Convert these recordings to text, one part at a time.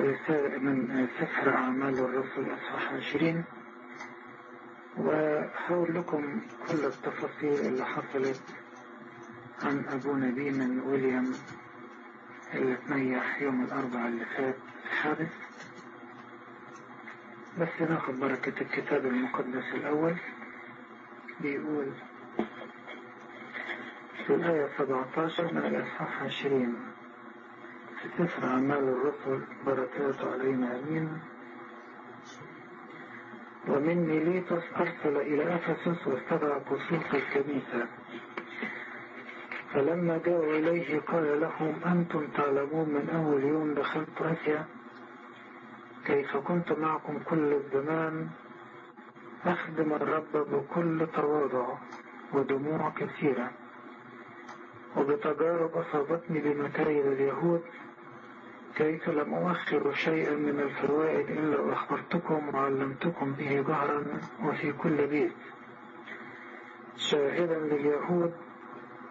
من سفر أعمال الرسل أصحاح 20 وهقول لكم كل التفاصيل اللي حصلت عن أبونا بيمن ويليام اللي تنيح يوم الأربعاء اللي فات الحادث بس ناخد بركة الكتاب المقدس الأول. بيقول في الآية 17 من الأصحاح 20 سفر أعمال الرسل بركاته علينا أمين. ومن ميليتوس أرسل إلى أفسس واستدعى قصوص الكنيسة. فلما جاءوا إليه قال لهم أنتم تعلمون من أول يوم دخلت آسيا؟ كيف كنت معكم كل الزمان؟ أخدم الرب بكل تواضع ودموع كثيرة. وبتجارب أصابتني بمكايد اليهود كيف لم أؤخر شيئا من الفوائد إلا أخبرتكم وعلمتكم به جهرا وفي كل بيت. شاهدا لليهود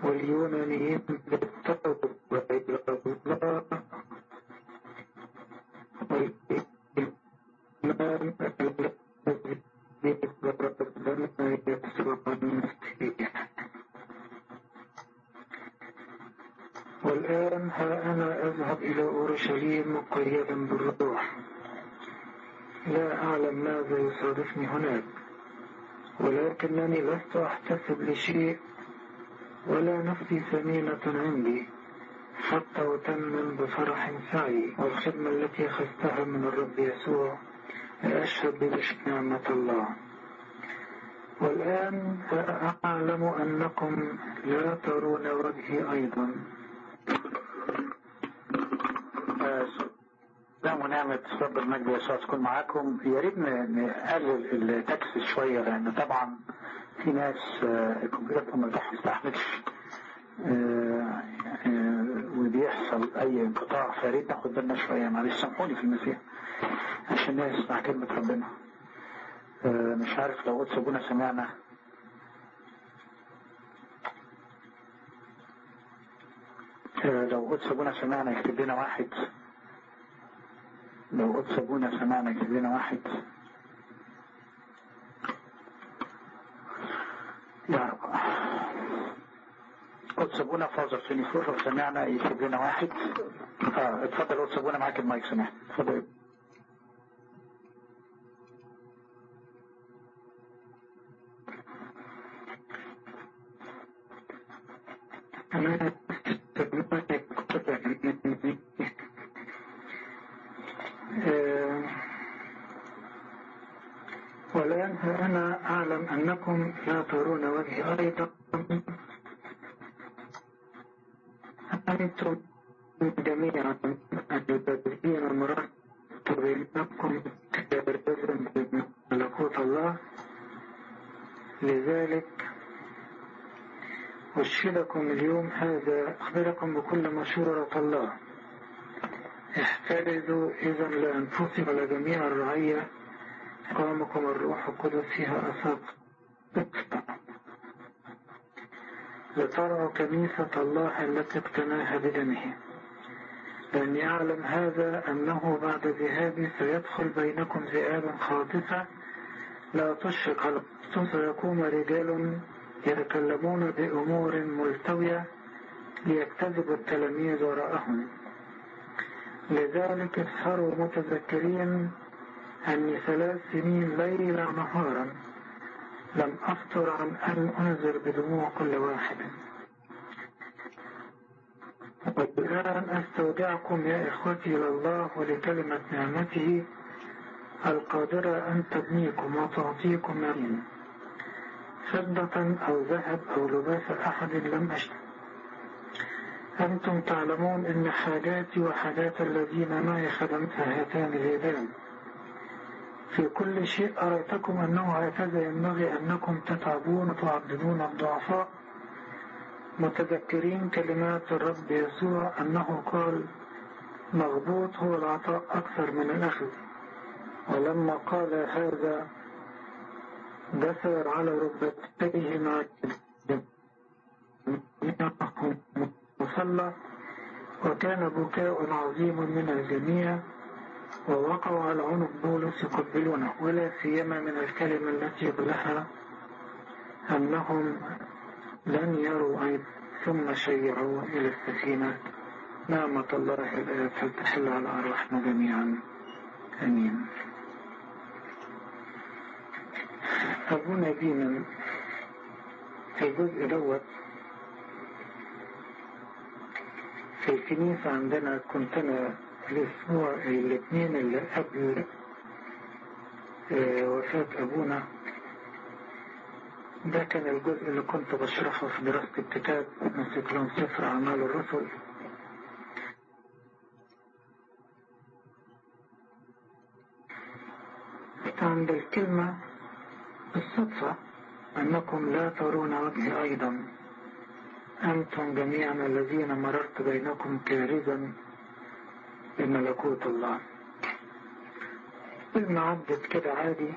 واليونانيين بالتوبة إلى الله والإيمان الذي يسوع المسيح والآن ها أنا أذهب إلى أورشليم مقيدا بالروح. لا أعلم ماذا يصادفني هناك ولكنني لست أحتسب لشيء ولا نفسي ثمينة عندي حتى أتمم بفرح سعي. والخدمة التي أخذتها من الرب يسوع لأشهد بنعمة الله. والآن أعلم أنكم لا ترون وجهي أيضا. سلام ونعمة رب المجد يسوع تكون معاكم يا ريت نقلل التكس شوية لأن طبعا في ناس الكمبيوتر ما بيستحملش وبيحصل أي انقطاع فيا ريت ناخد بالنا شوية معلش سامحوني في المسيح عشان نسمع كلمة ربنا مش عارف لو قلت ابونا سمعنا. لو قلت ابونا سمعنا يكتب لنا واحد. لو قلت ابونا سمعنا يكتب لنا واحد. يا رب قدس ابونا فيني فوق لو سمعنا يكتب لنا واحد. آه اتفضل قدس ابونا معاك المايك سمعت اتفضل. والآن أنا أعلم أنكم لا ترون وجهي أيضا أنتم جميعا الذين مررت بينكم كارثا بملكوت الله. لذلك أشهدكم اليوم هذا أخبركم بكل مشورة الله. احترزوا إذا لأنفسكم ولجميع الرعية. قامكم الروح القدس فيها أساق لترعوا كنيسة الله التي اقتناها بدمه. لأني أعلم هذا أنه بعد ذهابي سيدخل بينكم ذئاب خاطفة لا تشرق على سيقوم رجال يتكلمون بأمور ملتوية ليجتذبوا التلاميذ وراءهم. لذلك اسهروا متذكرين أني ثلاث سنين ليلا نهارا لم أفطر عن أن أنذر بدموع كل واحد. والآن أستودعكم يا إخوتي الله ولكلمة نعمته القادرة أن تبنيكم وتعطيكم أمين فضة أو ذهب أو لباس أحد لم أشتري أنتم تعلمون أن حاجاتي وحاجات الذين معي خدمتها هاتان اليدان في كل شيء أريتكم أنه هكذا ينبغي أنكم تتعبون وتعبدون الضعفاء. متذكرين كلمات الرب يسوع أنه قال مغبوط هو العطاء أكثر من الأخذ. ولما قال هذا دسر على ركبتيه مع مصلى وكان بكاء عظيم من الجميع. ووقعوا على عنق بولس يقبلونه ولا سيما من الكلمة التي يبلها أنهم لن يروا عيب ثم شيعوا إلى السفينة نعمة الله فلتحل على أرواحنا جميعا. أمين. أبونا ديما في الجزء دوت في الكنيسة عندنا كنت أنا الأسبوع الاثنين اللي قبل وفاة أبونا ده كان الجزء اللي كنت بشرحه في دراسة الكتاب مسك لهم سفر أعمال الرسل عند الكلمة بالصدفة أنكم لا ترون وجهي أيضا أنتم جميعا الذين مررت بينكم كارزا لملكوت الله. كلمة عدت كده عادي.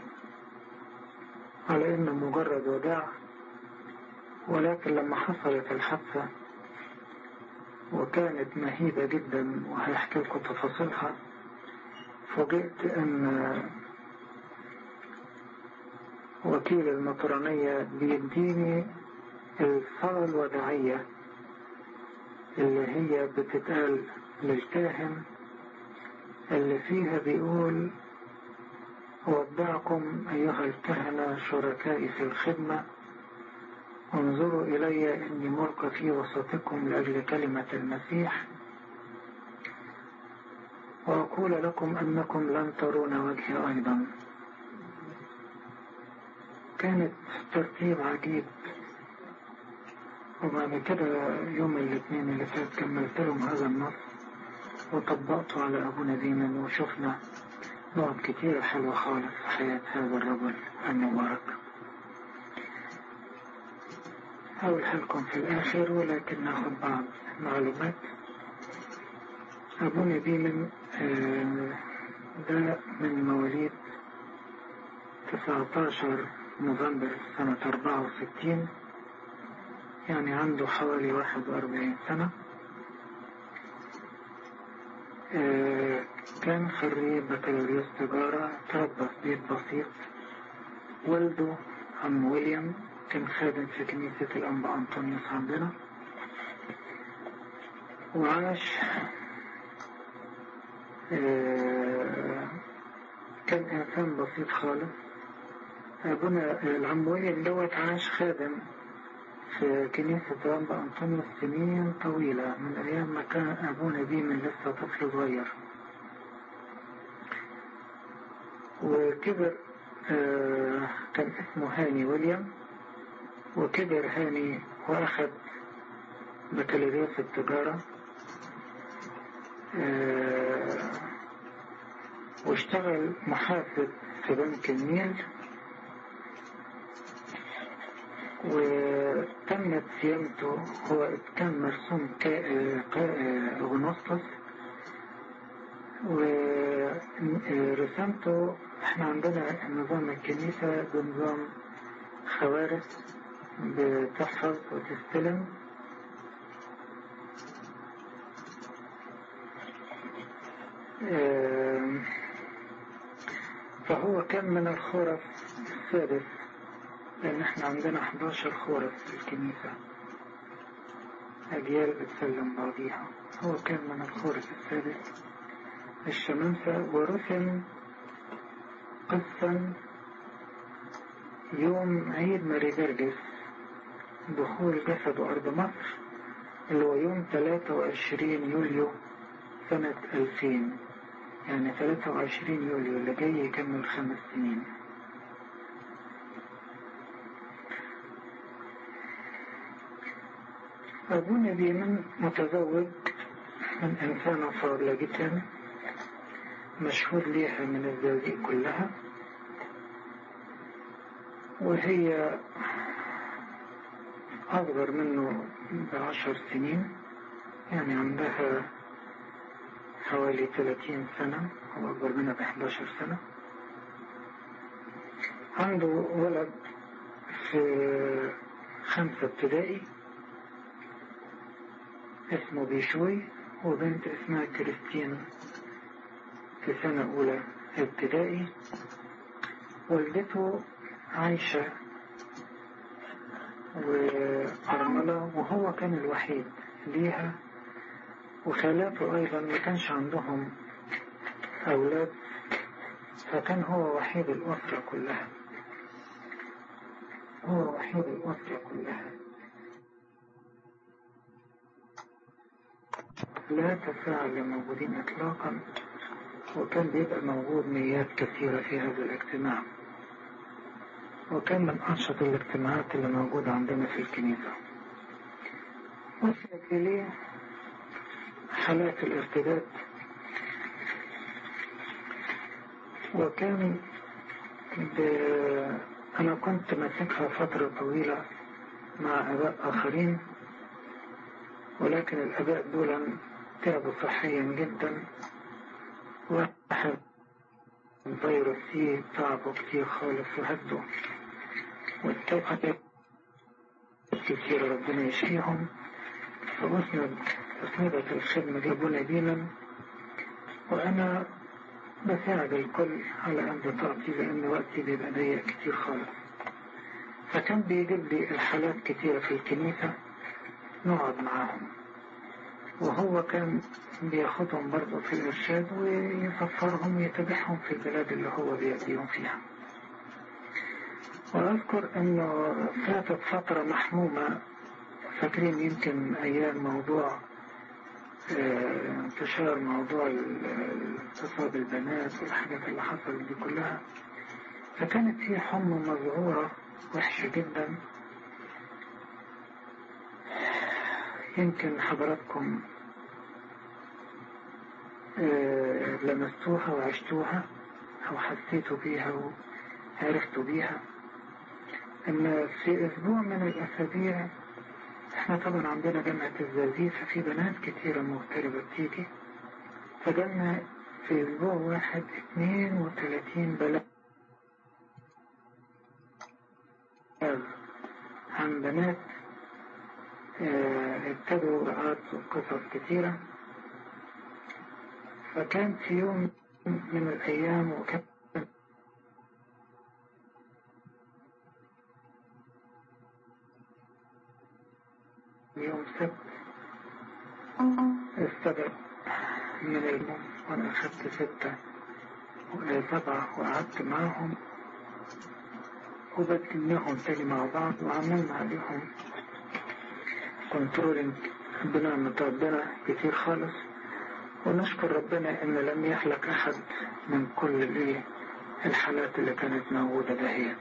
على إنه مجرد وداع. ولكن لما حصلت الحادثة وكانت مهيبة جدا وهيحكي لكم تفاصيلها فوجئت أن وكيل المطرانية بيديني الصلاة الوداعية اللي هي بتتقال للكاهن اللي فيها بيقول أودعكم أيها الكهنة شركائي في الخدمة انظروا إلي إني ملقى في وسطكم لأجل كلمة المسيح وأقول لكم أنكم لن ترون وجهي أيضا. كانت ترتيب عجيب. وبعد كده يوم الاثنين اللي فات كملت لهم هذا النص. وطبقته على أبونا ديما وشفنا نقط كتيرة حلوة خالص في حياة هذا الرجل المبارك. هقولها في الآخر ولكن ناخد بعض معلومات. أبونا ديما ده من مواليد 19 نوفمبر سنة 64 يعني عنده حوالي 41 سنة. كان خريج بكالوريوس تجارة تربى في بيت بسيط. والده عم ويليام كان خادم في كنيسة الأنبا أنطونيوس عندنا. وعاش كان إنسان بسيط خالص. أبونا العم ويليام دوت عاش خادم في كنيسة الأنبا أنطونيوس سنين طويلة. من أيام ما كان أبونا بيه من لسه طفل صغير. وكبر آه كان اسمه هاني ويليام. وكبر هاني وأخذ بكالوريوس التجارة. آه واشتغل محاسب في بنك النيل. وتمت صيانته هو كان مرسوم غنوصلس ورسمته إحنا عندنا نظام الكنيسة بنظام خوارث بتحفظ وتستلم. فهو كان من الخرف السادس. لأن إحنا عندنا 11 خورف في الكنيسة. أجيال بتسلم بعضيها. هو كان من الخورف السادس الشمامسة ورسم قسطا يوم عيد ماري جرجس. دخول جسده أرض مصر اللي هو يوم 23 يوليو سنة 2000 يعني 23 يوليو اللي جاي يكمل خمس سنين. أبونا بيمن متزوج من إنسانة فاضلة جدا مشهور ليها من الزوجين كلها. وهي أصغر منه بعشر سنين يعني عندها حوالي ثلاثين سنة هو أكبر منها بحداشر سنة. عنده ولد في خمسة ابتدائي. اسمه بيشوي وبنت اسمها كريستين في سنة أولى ابتدائي. والدته عايشة وأرملة وهو كان الوحيد ليها. وخالاته أيضا ما كانش عندهم أولاد فكان هو وحيد الأسرة كلها. هو وحيد الأسرة كلها. لا تفاعل موجودين إطلاقا وكان بيبقى موجود نيات كثيرة في هذا الاجتماع وكان من أنشط الاجتماعات اللي موجودة عندنا في الكنيسة وصلت إليه حالات الارتداد وكان. أنا كنت ماسكها فترة طويلة مع أباء آخرين ولكن الأباء دول تعبوا صحيا جدا. واحد الفيروس سي تعبوا كتير خالص وهدوا والتوقع كتير ربنا يشفيهم. فأسند أسندت الخدمة جابونا بينا وأنا بساعد الكل على قد طاقتي لأن وقتي بيبقى ضيق كتير خالص. فكان بيجيب لي الحالات كتيرة في الكنيسة. نقعد معاهم. وهو كان بياخدهم برضه في الإرشاد ويسفرهم ويتابعهم في البلاد اللي هو بيأتيهم فيها. وأذكر أنه فاتت فترة محمومة فاكرين يمكن أيام موضوع انتشار موضوع اغتصاب البنات والحاجات اللي حصلت دي كلها. فكانت في حمى مذعورة وحشة جدا. يمكن حضراتكم لمستوها وعشتوها أو حسيتوا بيها وعرفتوا بيها إن في أسبوع من الأسابيع إحنا طبعا عندنا جامعة الزقازيق ففي بنات كتيرة مغتربة بتيجي فجالنا في أسبوع واحد اتنين وتلاتين بلاغ عن بنات ابتدوا رعات وقصص كتيرة فكان في يوم من الأيام وكان يوم سبت. استبعد من الموم وأنا اخدت ستة سبعة وقعدت معاهم وبدلناهم تاني مع بعض وعملنا عليهم كنترولينج بنعمة ربنا كتير خالص. ونشكر ربنا إن لم يهلك أحد من كل الحالات اللي كانت موجودة دهيت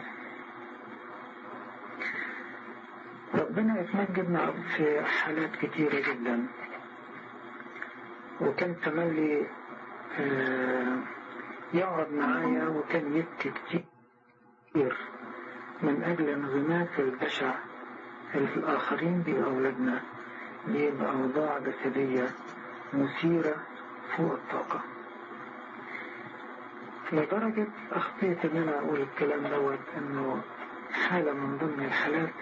ربنا يتمجد في حالات كتيرة جدا. وكان تملي يقعد معايا وكان يبكي كتير من أجل انغماس البشع الآخرين بأولادنا أوضاع جسدية مثيرة فوق الطاقة. لدرجة أخطيت إن أنا أقول الكلام دوت إنه حالة من ضمن الحالات.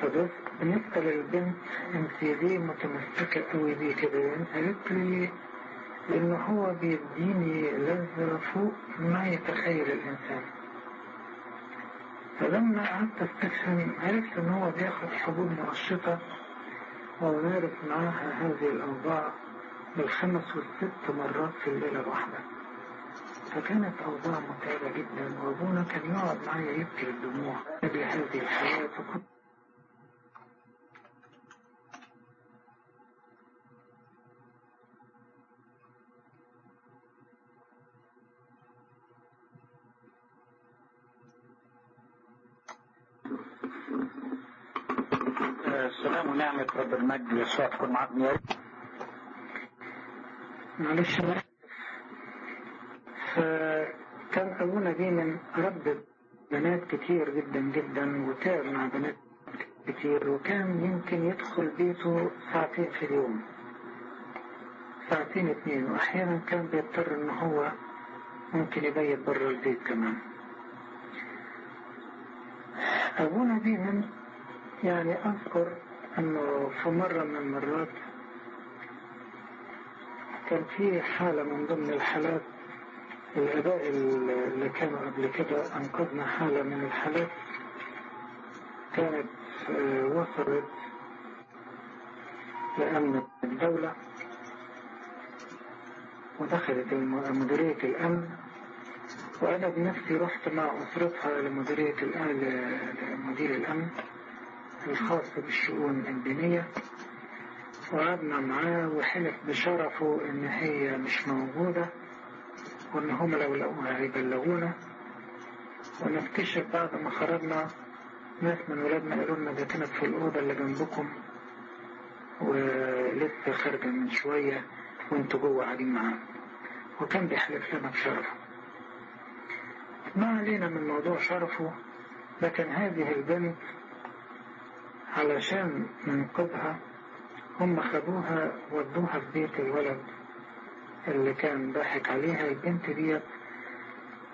فبس بالنسبة للبنت أنت ليه متمسكة قوي بيه كده؟ قالت لي لأنه هو بيديني لذة فوق ما يتخيل الإنسان. فلما قعدت استفهم عرفت إن هو بياخد حبوب منشطة ومارس معاها هذه الأوضاع بالخمس والست مرات في الليلة الواحدة. فكانت أوضاع متعبة جدا وأبونا كان يقعد معايا يبكي الدموع بهذه الحياة. فكنت السلام ونعمة رب المجد. يسوع تكون معكم يا ريت معلش أنا فكان أبونا دي من رب بنات كتير جدا جدا وتعب مع بنات كتير وكان يمكن يدخل بيته ساعتين في اليوم. ساعتين اتنين. وأحيانا كان بيضطر إن هو ممكن يبيت بره البيت كمان. أبونا دي من يعني أذكر أنه في مرة من المرات كان في حالة من ضمن الحالات الآباء اللي كانوا قبل كده أنقذنا حالة من الحالات كانت وصلت لأمن الدولة ودخلت مديرية الأمن. وأنا بنفسي رحت مع أسرتها لمديرية الأمن لمدير الأمن. الخاص بالشؤون الدينية وقعدنا معاه وحلف بشرفه إن هي مش موجودة وإن هم لو لقوها هيبلغونا. ونكتشف بعد ما خرجنا ناس من ولادنا قالوا لنا ده كانت في الأوضة اللي جنبكم ولسه خارجة من شوية وانتوا جوه قاعدين معانا. وكان بيحلف لنا بشرفه. ما علينا من موضوع شرفه لكن هذه البنت علشان ننقذها هم خدوها ودوها في بيت الولد اللي كان ضاحك عليها. البنت دي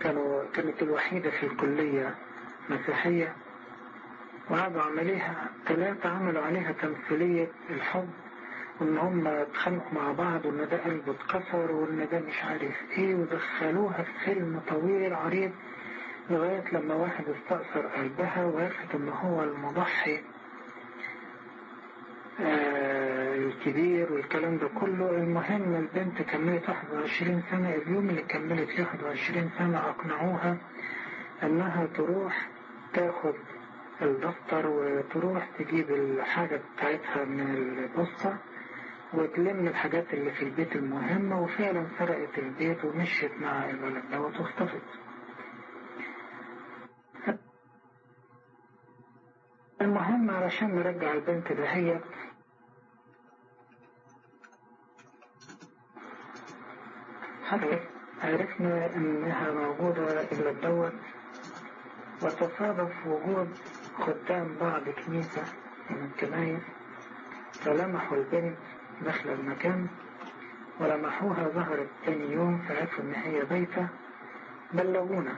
كانوا كانت الوحيدة في الكلية مسيحية وقعدوا عمليها ثلاثة عملوا عليها تمثيلية الحب وإن هم اتخانقوا مع بعض وإن ده قلبه اتكسر وإن ده مش عارف إيه ودخلوها في فيلم طويل عريض لغاية لما واحد استأثر قلبها وعرفت إن هو المضحي. الكبير والكلام ده كله. المهم البنت كملت 21 سنة اليوم اللي كملت فيه 21 سنة أقنعوها أنها تروح تاخد الدفتر وتروح تجيب الحاجة بتاعتها من البوسطة وتلم الحاجات اللي في البيت المهمة وفعلا سرقت البيت ومشيت مع الولد دوت واختفت. المهم علشان نرجع البنت دهيت عرفنا أنها موجودة إلا الدوت وتصادف وجود خدام بعض كنيسة من الكنايس فلمحوا البنت داخل المكان ولمحوها ظهرت تاني يوم فعرفوا إن هي بيتة بلغونا.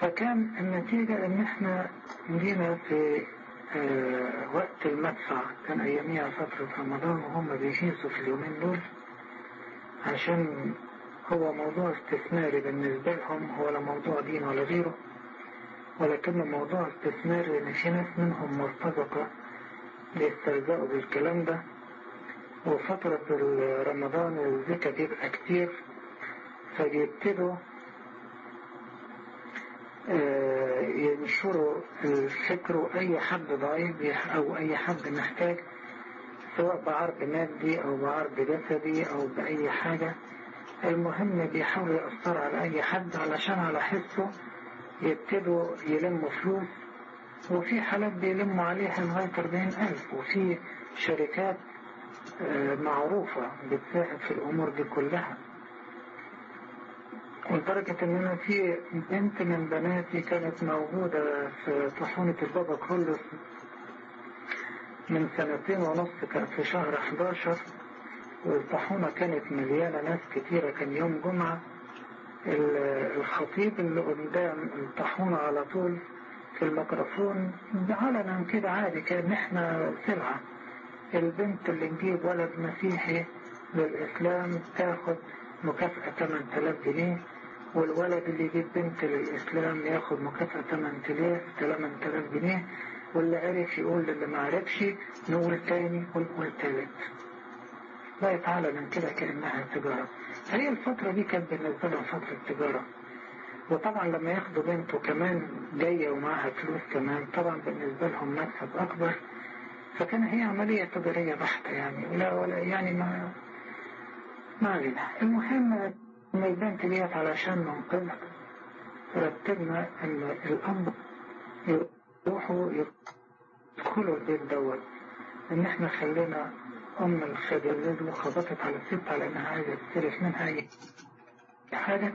فكان النتيجة إن إحنا جينا في آه وقت المدفع كان أياميها فترة رمضان وهم بيجيسوا في اليومين دول. عشان هو موضوع استثماري بالنسبة لهم هو لا موضوع دين ولا غيره. ولكنه موضوع استثماري لأن في ناس منهم مرتزقة بيسترزقوا بالكلام ده. وفترة رمضان الزكاة بيبقى كتير فبيبتدوا ينشروا الفكر وأي حد ضعيف أو أي حد محتاج سواء بعرض مادي أو بعرض جسدي أو بأي حاجة المهم بيحاولوا يأثروا على أي حد علشان على حسه يبتدوا يلموا فلوس. وفي حالات بيلموا عليها لغاية 40 ألف وفي شركات معروفة بتساعد في الأمور دي كلها. لدرجة إن أنا في بنت من بناتي كانت موجودة في طحونة البابا كرولوس من سنتين ونص كان في شهر 11 والطحونة كانت مليانة ناس كتيرة. كان يوم جمعة الخطيب اللي قدام الطحونة على طول في الميكروفون علنا كده عادي كان إحنا سلعة. البنت اللي تجيب ولد مسيحي للإسلام تاخد مكافأة 8000 جنيه والولد اللي يجيب بنت للإسلام ياخد مكافأة 8000 8000 جنيه. واللي عرف يقول للي ما عرفش نقول تاني ونقول تالت. لا يتعالى من كده كأنها تجارة فهي الفترة دي كانت بالنسبة لها فترة تجارة. وطبعا لما ياخدوا بنت وكمان جاية ومعها فلوس كمان طبعا بالنسبة لهم مكسب أكبر. فكان هي عملية تجارية بحتة يعني ولا ولا يعني ما ما علينا. المهم إن البنت ديت علشان ننقذها رتبنا إن الأب يروحوا يدخلوا البيت دوت. إن إحنا خلينا أم الخادم نزلوا خبطت على الست على إنها عايزة تستلف منها أي حاجة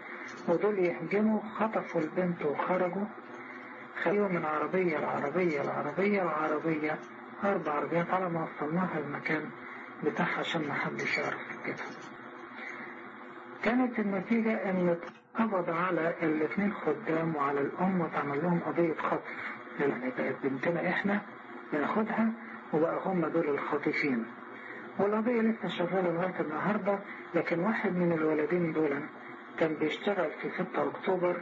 ودول يهجموا خطفوا البنت وخرجوا خليوا من عربية لعربية لعربية لعربية. أربع عربيات على ما وصلناها المكان بتاعها عشان ما حدش يعرف كده. كانت النتيجة إن اتقبض على الاثنين خدام وعلى الأم وتعمل لهم قضية خطف. يعني بقت بنتنا إحنا بناخدها وبقى هم دول الخاطفين. والقضية لسه شغالة لغاية النهاردة لكن واحد من الولدين دول كان بيشتغل في 6 أكتوبر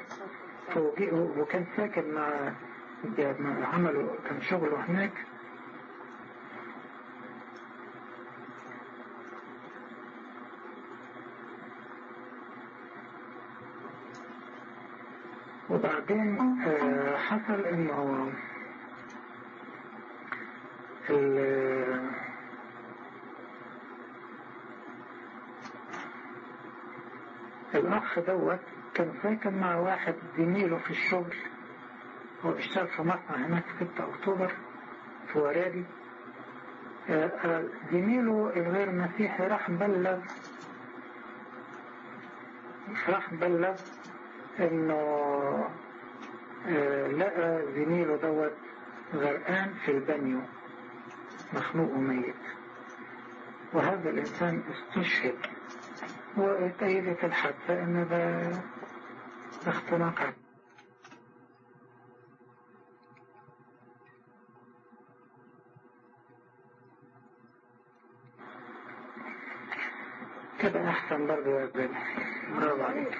فوجئه وكان ساكن مع عمله كان شغله هناك. وبعدين حصل إنه الأخ دوت كان ساكن مع واحد زميله في الشغل هو بيشتغل في مصنع هناك في 6 أكتوبر في ورادي. زميله الغير مسيحي راح بلغ راح بلغ إنه لقى زميله دوت غرقان في البانيو. مخنوق وميت. وهذا الإنسان استشهد. وتأيدت الحادثة أن ده اختناق كده أحسن برضه يا برافو عليك.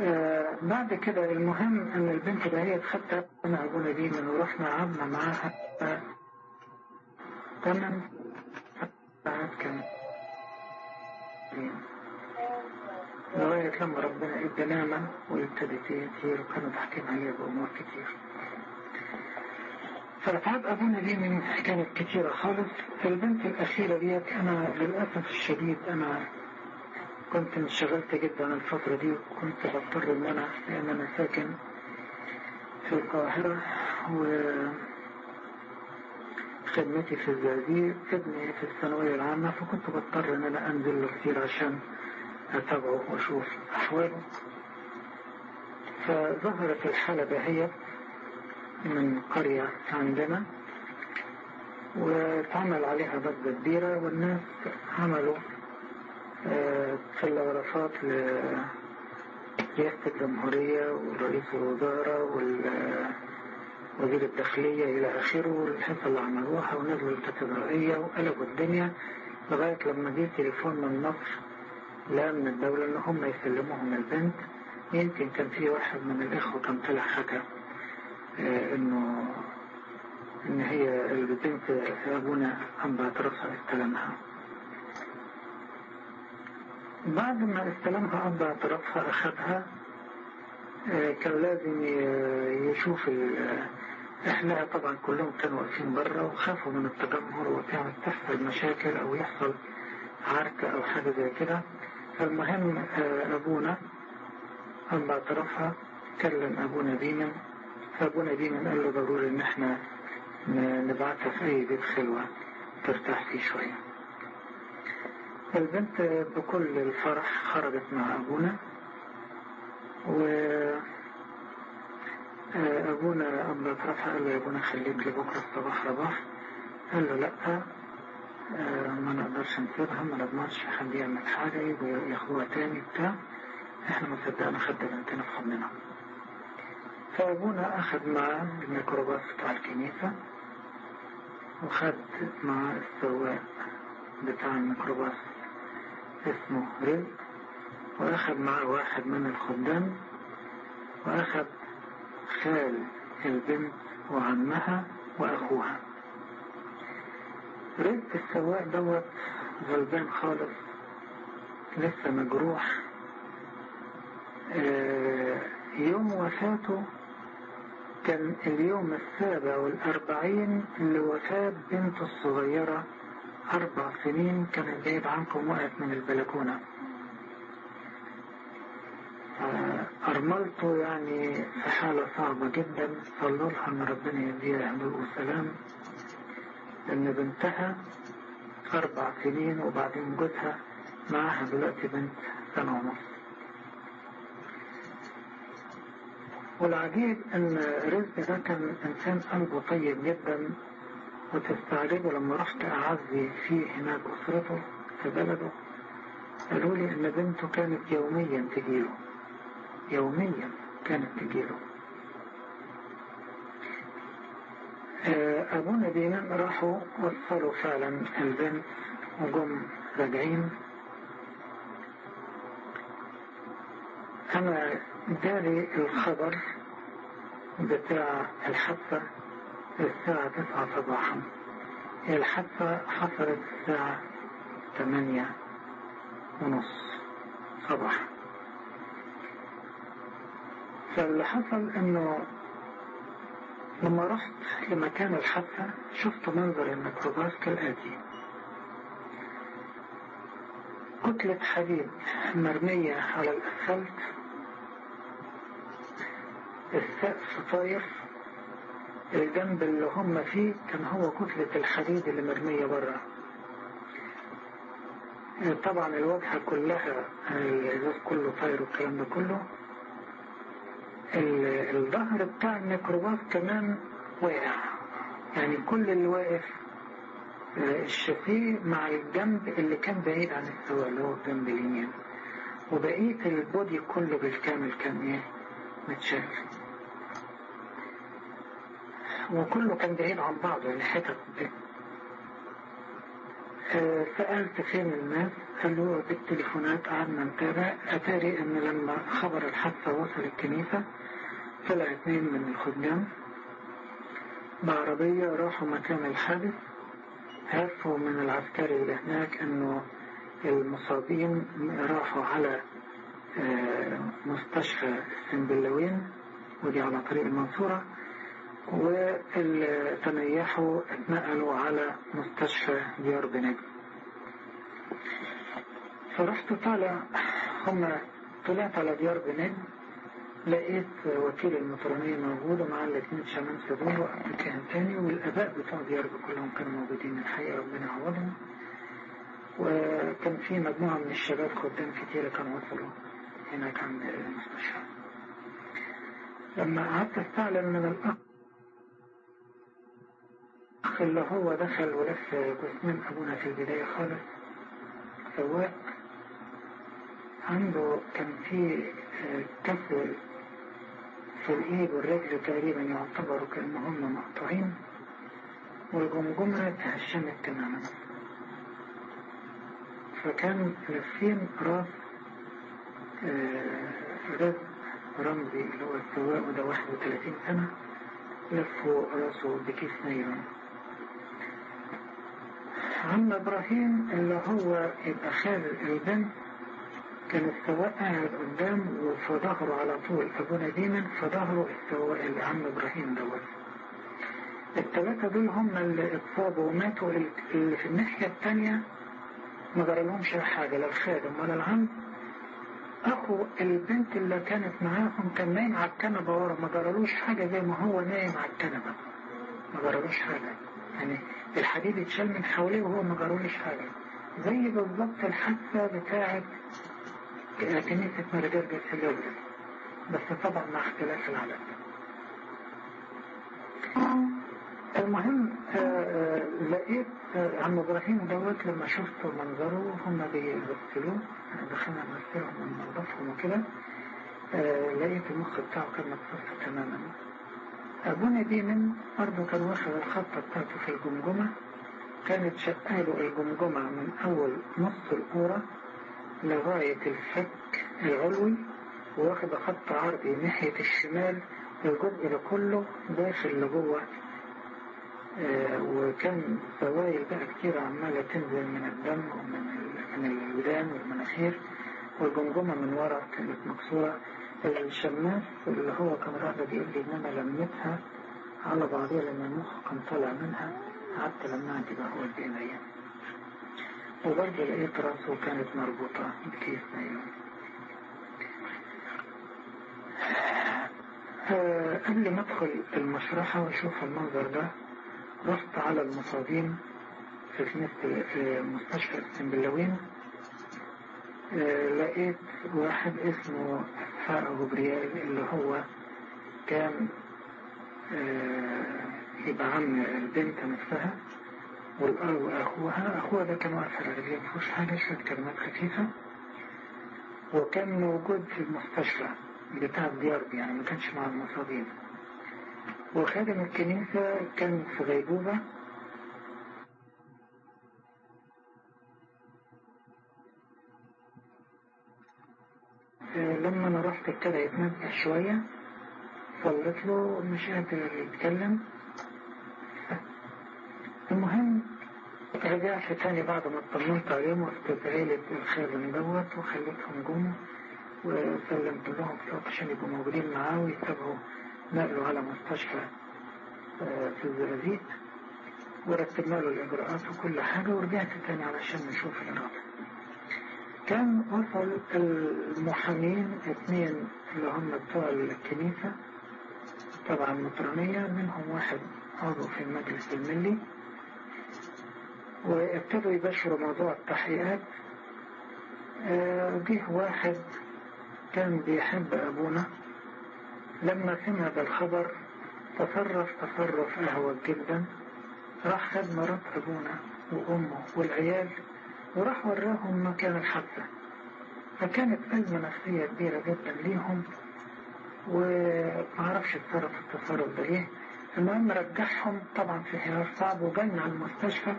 آه بعد كده المهم إن البنت ده هي خدت انا أبونا دي من ورحنا قعدنا معاها تمن ساعات كان لغاية لما ربنا إدى نعمة وابتدت كتير وكانوا ضحكين عليها بأمور كتير. فرفعات أبونا دي من كانت كتيرة خالص. البنت الأخيرة ديت أنا للأسف الشديد أنا كنت انشغلت جدا الفترة دي وكنت بضطر إن أنا لأن أنا ساكن في القاهرة و خدمتي في الزقازيق ابني في الثانوية العامة فكنت بضطر إن أنا أنزل له كتير عشان أتابعه وأشوف أحواله. فظهرت الحالة دهيت من قرية عندنا واتعمل عليها ضجة كبيرة والناس عملوا تلغرافات لرئاسة الجمهورية ورئيس الوزارة ووزير الداخلية إلى آخره والحصة اللي عملوها ونزلوا الكاتدرائية وقلبوا الدنيا لغاية لما جه تليفون من مصر. لا من الدولة إن هم يسلموهم البنت يمكن كان في واحد من الإخوة كان طلع حكى إنه إن هي البنت أبونا عم بعترفها استلمها. بعد ما استلمها أب اعترافها أخذها كان لازم يشوف إحنا طبعا كلهم كانوا واقفين بره وخافوا من التجمهر وكانت تحصل مشاكل أو يحصل عركة أو حاجة زي كده. فالمهم أبونا اب اعترافها كلم أبونا بيمن فابونا بيمن قال له ضروري إن إحنا نبعتها في أي بيت خلوة ترتاح فيه شوية. البنت بكل الفرح خرجت مع أبونا و أبونا أما فرحها قال له يا أبونا خليك لبكرة الصباح رباح قال له لأ ما نقدرش نسيبها ما نضمنش حد يعمل حاجة يبقوا ياخدوها تاني بتاع. إحنا ما صدقنا خد بنتنا في حضننا فأبونا أخذ معاه الميكروباص بتاع الكنيسة وخد مع السواق بتاع الميكروباص. اسمه رزق وأخذ معاه واحد من الخدام وأخذ خال البنت وعمها وأخوها. رزق السواق دوت غلبان خالص لسه مجروح. آه يوم وفاته كان اليوم السابع والأربعين لوفاة بنته الصغيرة أربع سنين كانت بعيد عنكم وقعت من البلكونة. أرملته يعني في حالة صعبة جدا. صلوا لها أن ربنا يديها هدوء وسلام لأن بنتها أربع سنين وبعدين جوزها معاها دلوقتي بنت سنة ونص. والعجيب أن رزق ده كان إنسان قلبه طيب جدا. وتستعجبوا لما رحت أعزي فيه هناك أسرته في بلده. قالوا لي إن بنته كانت يوميا تجيله. يوميا كانت تجيله. أبونا دينا راحوا وصلوا فعلا البنت وجم راجعين. أنا جالي الخبر بتاع الحادثة الساعة تسعة صباحا. الحادثة حصلت الساعة ثمانية ونص صباحا. فاللي حصل إنه لما رحت لمكان الحادثة شفت منظر الميكروباص كالآتي. كتلة حديد مرمية على الأسفلت. السقف طاير. الجنب اللي هم فيه كان هو كتلة الحديد اللي مرمية برا. طبعا الواجهة كلها الإزاز كله طاير والكلام ده كله. الظهر بتاع الميكروباص كمان واقع. يعني كل اللي واقف الشاسيه مع الجنب اللي كان بعيد عن السواق اللي هو الجنب اليمين. وبقية البودي كله بالكامل كان إيه؟ متشال. وكله كان بعيد عن بعضه يعني حتت آه سألت فين الناس؟ قالوا بالتليفونات قعدنا نتابع أتاري إن لما خبر الحادثة وصل الكنيسة طلع اثنين من الخدام. بعربية راحوا مكان الحادث. عرفوا من العسكري اللي هناك إنه المصابين راحوا على مستشفى السنبلاوين ودي على طريق المنصورة. واللي تنيحوا اتنقلوا على مستشفى ديار بنجم فرحت طالع هم طلعت على ديار بنجم لقيت وكيل المطرانية موجود ومعاه الاثنين شمام سدون وقت كان تاني والآباء بتوع دياربا كلهم كانوا موجودين. الحقيقة ربنا يعوضهم. وكان في مجموعة من الشباب خدام كتيرة كانوا وصلوا هناك عند المستشفى لما قعدت أستعلم من الأخ اللي هو دخل ولف جثمان أبونا في البداية خالص سواق عنده كان في كسر في الإيد والرجل تقريبا يعتبروا كأنهم مقطوعين والجمجمة تهشمت تماما. فكان لفين راس رزق رمزي اللي هو السواق وده 31 سنة لفوا راسه بكيس نيلون عم إبراهيم اللي هو يبقى خال البنت كان السواق قاعد قدام وفي ظهره على طول. أبونا ديما في ظهره اللي عم إبراهيم دوت. الثلاثة دول هم اللي اتصابوا وماتوا. اللي في الناحية التانية ما جرالهمش حاجة لا الخادم ولا العم. أخو البنت اللي كانت معاهم كان نايم على الكنبة ورا ما جرالوش حاجة زي ما هو نايم على الكنبة. ما جرالوش حاجة. يعني الحديد اتشال من حواليه وهو ما جرالوش حاجة. زي بالظبط الحادثة بتاعت كنيسة مرجرجس الأولى بس طبعا مع اختلاف العدد. المهم آه لقيت آه عم إبراهيم دوت لما شفت منظره هم بيغسلوه دخلنا نغسلهم وننظفهم وكده آه لقيت المخ بتاعه كان مكسور تماما. ابونا ديمن برضه كان واخد الخطة بتاعته في الجمجمة كانت شقاله الجمجمة من أول نص القورة لغاية الفك العلوي واخد خط عرضي ناحية الشمال الجزء ده كله داخل لجوه آه وكان سوائل بقى كتير عمالة تنزل من الدم ومن من الودان والمناخير. والجمجمة من ورا كانت مكسورة. الشماس اللي هو كان راجل بيقول لي إن أنا لميتها على بعضيها لما المخ كان طالع منها. قعدت لما بقى هو بإيديا وبرضه لقيت راسه كانت مربوطة بكيس نايلون. آه قبل ما ادخل المشرحة واشوف المنظر ده. رحت على المصابين في في مستشفى السنبلاوين آه لقيت واحد اسمه جبريال اللي هو كان آه يبقى عم البنت نفسها وأخوها. أخوها ده كان واقف على رجليه مفيهوش حاجة شوية كلمات خفيفة وكان موجود في المستشفى بتاع دياربي يعني ما كانش مع المصابين. وخادم الكنيسة كان في غيبوبة. لما أنا رحت ابتدى يتنبه شوية صلت له مش قادر يتكلم المهم رجعت تاني بعد ما اطمنت عليهم وقت عيلة الخادم دوت وخليتهم جم وسلمت لهم صوت عشان يبقوا موجودين معاه ويتابعوا نقله على مستشفى في الزقازيق ورتبنا له الإجراءات وكل حاجة ورجعت تاني علشان نشوف الإرادة كان وصل المحامين اثنين اللي هم بتوع الكنيسة طبعا مطرانية منهم واحد عضو في المجلس الملي. وابتدوا يبشروا موضوع التحقيقات. جه واحد كان بيحب أبونا. لما سمع بالخبر تصرف تصرف أهوج جدا. راح خد مرات أبونا وأمه والعيال وراح وراهم مكان الحادثة. فكانت أزمة نفسية كبيرة جدا ليهم ومعرفش اتصرف التصرف ده ليه. المهم رجعهم طبعا في حوار صعب وجالنا على المستشفى.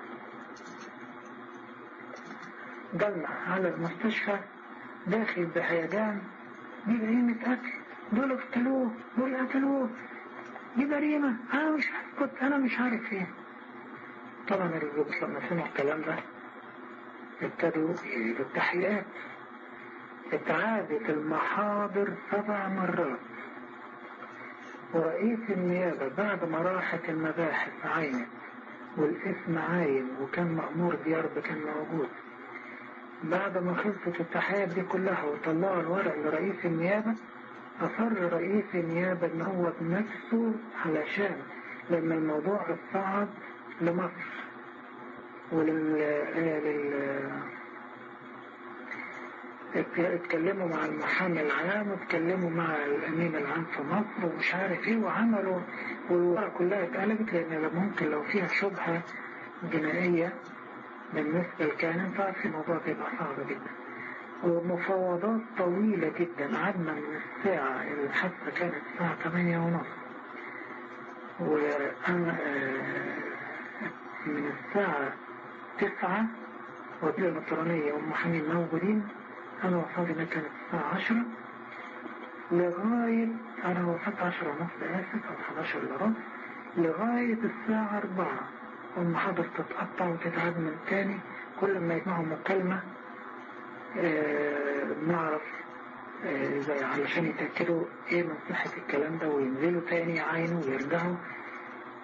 جالنا على المستشفى داخل بهيجان دي جريمة قتل دول قتلوه دول قتلوه. دي جريمة. أنا مش هسكت أنا مش عارف إيه طبعا الرجل لما سمعوا الكلام ده؟ ابتدوا بالتحقيقات اتعادت المحاضر سبع مرات. ورئيس النيابة بعد ما راحت المباحث عينت والاسم عاين وكان مأمور ديارب كان موجود. بعد ما خلصت التحقيقات دي كلها وطلعوا الورق لرئيس النيابة أصر رئيس النيابة إن هو بنفسه علشان لما الموضوع اتصعد لمصر. ولل لل... اتكلموا مع المحامي العام واتكلموا مع الأمين العام في مصر ومش عارف إيه وعملوا والورقه كلها اتقلبت لأن ممكن لو فيها شبهة جنائية بالنسبة للكائن الموضوع بيبقى صعب جدا. ومفاوضات طويلة جدا قعدنا من الساعة الحادثه كانت الساعة 8 ونص. وأنا من الساعة تسعة وكيل النصرانية والمحامين موجودين أنا وصلت كانت الساعة عشرة. لغاية أنا وصلت عشرة ونص آسف أو حداشر إلا ربع. لغاية الساعة أربعة. والمحاضرة تتقطع وتتعاد من تاني. كل ما يسمعوا مكالمة آه نعرف آه زي علشان يتأكدوا إيه من صحة الكلام ده وينزلوا تاني يعاينوا ويرجعوا.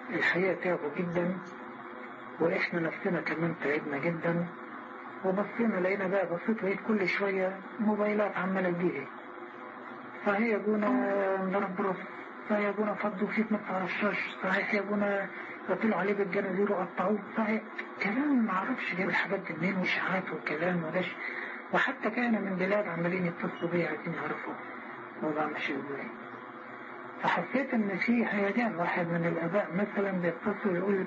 الحقيقة تعبوا جدا. وإحنا نفسنا كمان تعبنا جدا وبصينا لقينا بقى بصيت لقيت كل شوية موبايلات عمالة تجيلي. صحيح يا أبونا ضرب برص صحيح يا أبونا فضوا فيك على الشاش صحيح يا أبونا قتلوا عليه بالجنازير وقطعوه. صحيح كلام ما أعرفش جايب الحاجات دي منين واشاعات وكلام ودش وحتى كان من بلاد عمالين يتصلوا بيا عايزين يعرفوا الموضوع ماشي إزاي. فحسيت إن في هيجان واحد من الآباء مثلا بيتصل يقول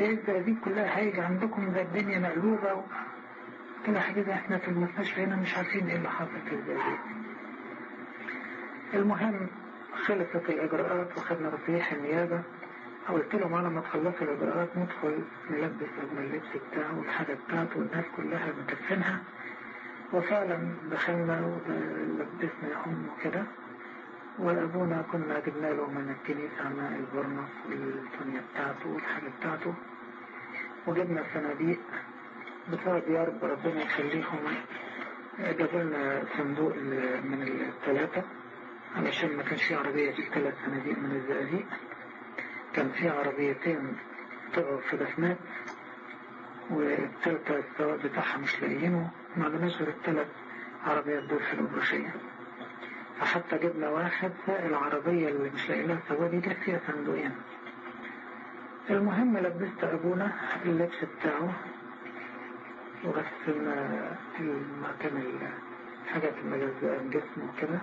إيه الزقازيق كلها هيجي عندكم ده الدنيا مقلوبة. و... قلت له حبيبي إحنا في المستشفى هنا مش عارفين إيه اللي حصل في الزقازيق المهم خلصت الإجراءات وخدنا تصريح النيابة. قلت لهم على ما تخلصوا الإجراءات ندخل نلبس اللبس بتاعه والحاجة بتاعته والناس كلها مكفنها وفعلا دخلنا ولبسنا أم كده وابونا كنا جبنا له من الكنيسة ماء البرنس والثانيه بتاعته والحاجة بتاعته. وجبنا صناديق بتوع ديار ربنا يخليهم. جابوا لنا صندوق من الثلاثة علشان ما كانش في عربية في ثلاث صناديق من الزقازيق. كان في عربيتين طلعوا في دفنات والثالثة السواق بتاعها مش لاقيينه. ما عندناش غير الثلاث عربيات دول في الأبرشية فحتى جبنا واحد العربية اللي مش لاقي لها سواق دي جت فيها صندوقين المهم لبست أبونا اللبس بتاعه وغسلنا المكان الحاجات المجزئة الجسم وكده.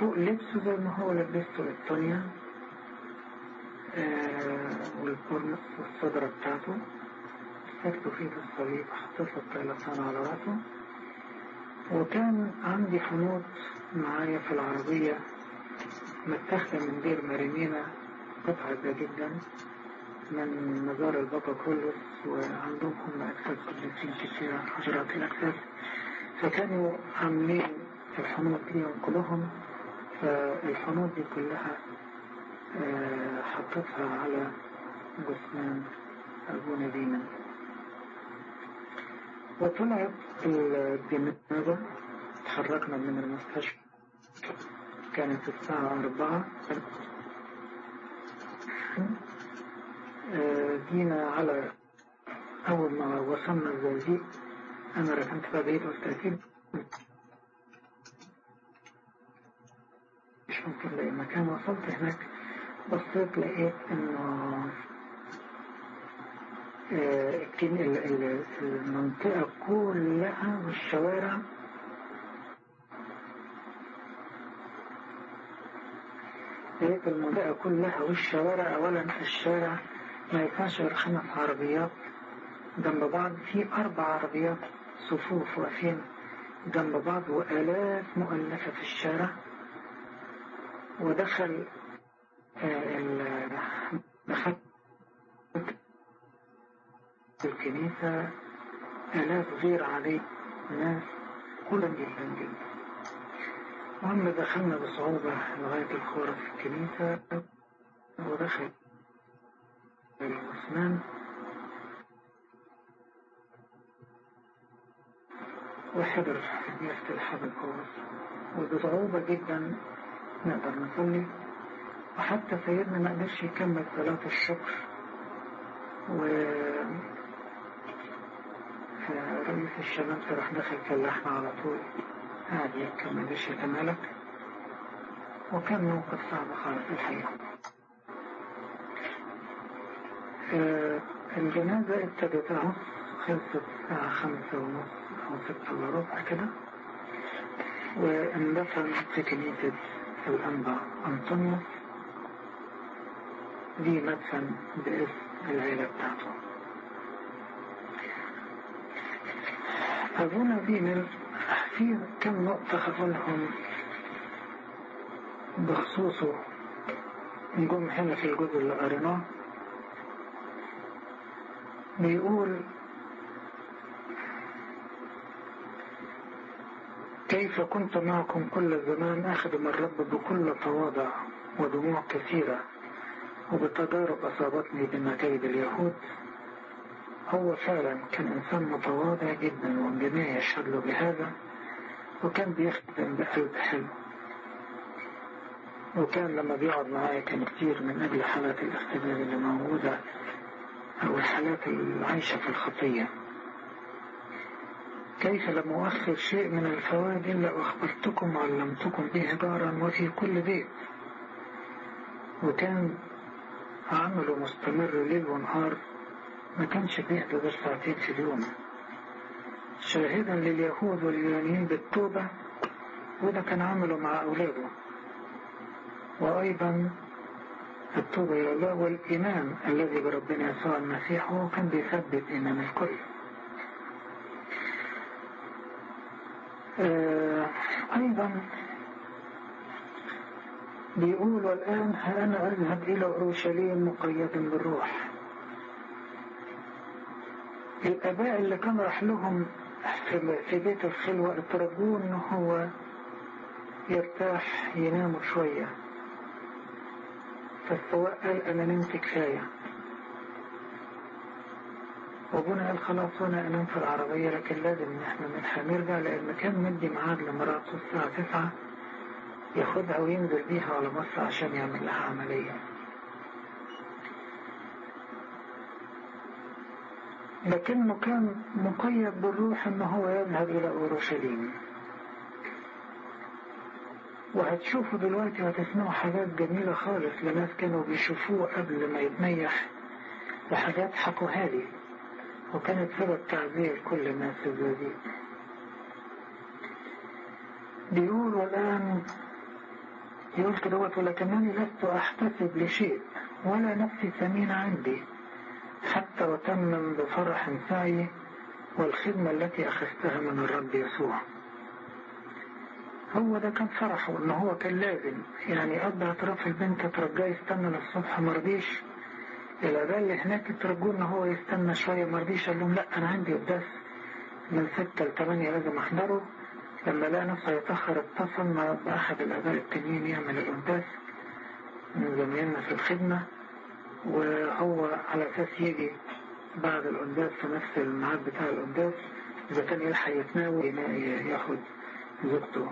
فوق لبسه زي ما هو لبسته للطانية والبرنس والصدرة بتاعته. مسكته فيه بالصليب حطيت الطيلسان على راسه. وكان عندي حنوط معايا في العربية متاخدة من دير مريمينا متعبة جدا من مزار البابا كولوس وعندهم هم أجساد قديسين كثيرة حجرات الأجساد فكانوا عاملين الحنوط دي ينقلهم فالحنوط دي كلها حطتها على جثمان أبونا ديما وطلعت الجنازة. تحركنا من المستشفى. كانت الساعة أربعة. جينا على أول ما وصلنا الزلزيق أنا ركنت بقى بعيد والتأكيد. مش ممكن لاقي مكان وصلت هناك. بصيت لقيت إنه المنطقة كلها والشوارع. لقيت المنطقة كلها والشوارع أولا الشارع ما يكونش غير خمس عربيات جنب بعض. في أربع عربيات صفوف واقفين جنب بعض وآلاف مؤلفة في الشارع. ودخل دخلت الكنيسة آلاف غير عادية ناس كلا جدا جدا المهم دخلنا بصعوبة لغاية الخورة في الكنيسة ودخل العثمان وحضر يفتح الكورس وبصعوبة جدا نقدر نصلي. وحتى سيدنا ما قدرش يكمل صلاة الشكر. و رئيس الشباب راح دخل كلحنا على طول. قاعد يبكي ما قدرش يتمالك وكان موقف صعب خالص الحقيقة الجنازة ابتدت ونص خلصت الساعة خمسة ونص أو ستة إلا ربع كده. واندفن في كنيسة الأنبا أنطونيوس دي مدفن باسم العيلة بتاعته. أبونا بيمر في كم نقطة هقولهم بخصوصه نقوم هنا في الجزء اللي قريناه؟ بيقول كيف كنت معكم كل الزمان أخدم الرب بكل تواضع ودموع كثيرة وبتجارب أصابتني بمكايد اليهود. هو فعلا كان إنسان متواضع جدا والجميع يشهد له بهذا وكان بيخدم بقلب حلو. وكان لما بيقعد معايا كان كتير من أجل حالات الاختبار اللي موجودة أو الحالات العايشة في الخطية. كيف لم أؤخر شيء من الفوائد إلا أخبرتكم وعلمتكم به جارا وفي كل بيت. وكان عمله مستمر ليل ونهار ما كانش بيهدى غير في اليوم شاهدا لليهود واليونانيين بالتوبة وده كان عمله مع أولاده. وأيضا التوبة إلى الله والإيمان الذي بربنا يسوع المسيح هو كان بيثبت إيمان الكل. آه أيضا بيقول والآن أنا أذهب إلى أورشليم مقيدا بالروح؟ الآباء اللي كان راح لهم في بيت الخلوة اترجوه إن هو يرتاح يناموا شوية. فالسواق قال أنا نمت كفاية. وابونا قال خلاص وأنا انام في العربية لكن لازم إن إحنا نلحق نرجع لأن كان مدي ميعاد لمراته الساعة تسعة ياخدها وينزل بيها على مصر عشان يعمل لها عملية. لكنه كان مقيد بالروح ان هو يذهب إلى أورشليم. وهتشوفوا دلوقتي وهتسمعوا حاجات جميلة خالص. لناس كانوا بيشوفوه قبل ما يتنيح وحاجات حكوها لي. وكانت سبب تعزية كل الناس الزوجين بيقول والآن يقول كده ولكنني لست أحتسب لشيء ولا نفسي ثمينة عندي. حتى وتمم بفرح سعي والخدمة التي أخذتها من الرب يسوع. هو ده كان فرحه إن هو كان لازم. يعني اب اعتراف البنت ترجاه يستنى للصبح مرضيش الاباء اللي هناك ترجوه إن هو يستنى شوية مرضيش قال لهم لا أنا عندي قداس من ستة لثمانية لازم أحضره. لما لقى نفسه يتأخر اتصل مع بأحد الآباء التانيين يعمل القداس من زمايلنا في الخدمة. وهو على أساس يجي بعد القداس في نفس الميعاد بتاع القداس إذا كان يلحق يتناول ياخد زوجته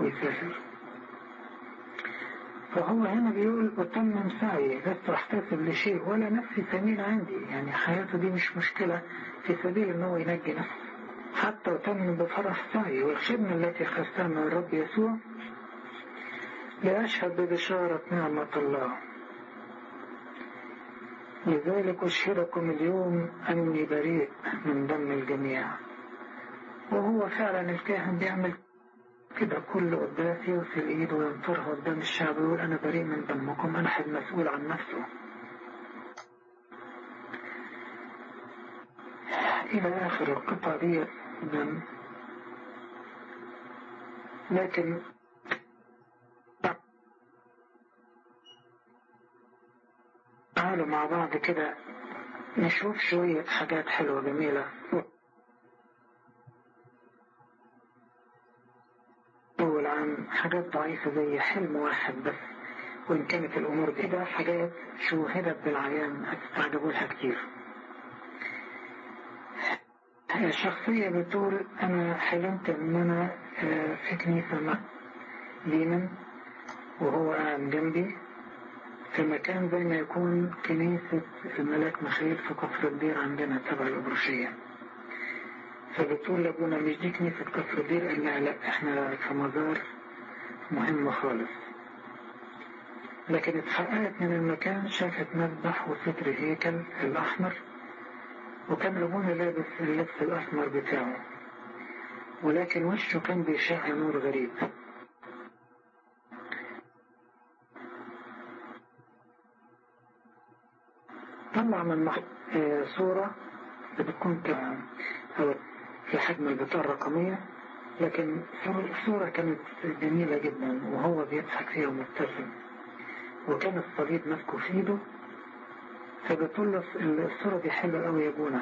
ويسافر. فهو هنا بيقول أتمم سعي لست أحتسب لشيء ولا نفسي ثمين عندي. يعني حياته دي مش مشكلة في سبيل أنه ينجي نفسه. حتى أتمم بفرح سعي والخدمة التي خستها من الرب يسوع لأشهد ببشارة نعمة الله. لذلك أشهدكم اليوم أني بريء من دم الجميع. وهو فعلا الكاهن بيعمل كده كل قداس يوصل ايده وينطرها قدام الشعب ويقول أنا بريء من دمكم أنا حد مسؤول عن نفسه. إلى آخر القطعة دي دم لكن تعالوا مع بعض كده نشوف شوية حاجات حلوة جميلة. أول عن حاجات ضعيفة زي حلم واحد بس وإن كانت الأمور دي. ده حاجات شوهدت بالعيان هتستعجبوا لها كتير شخصية بتقول أنا حلمت إن أنا في كنيسة مع ليمن وهو قاعد جنبي. في مكان زي ما يكون كنيسة الملاك مخيل في كفر الدير عندنا تبع الأبرشية فبتقول لابونا مش دي كنيسة كفر الدير؟ قال لا لا إحنا في مزار مهم خالص. لكن اتحققت من المكان شافت مذبح وستر هيكل الأحمر وكان لابونا لابس اللبس الأحمر بتاعه ولكن وشه كان بيشع نور غريب. طلع من صورة بتكون في حجم البطاقة الرقمية لكن الصورة كانت جميلة جدا وهو بيضحك فيها ومبتسم. وكان الصليب ماسكه في إيده فبتقول له الصورة دي حلوة قوي يا ابونا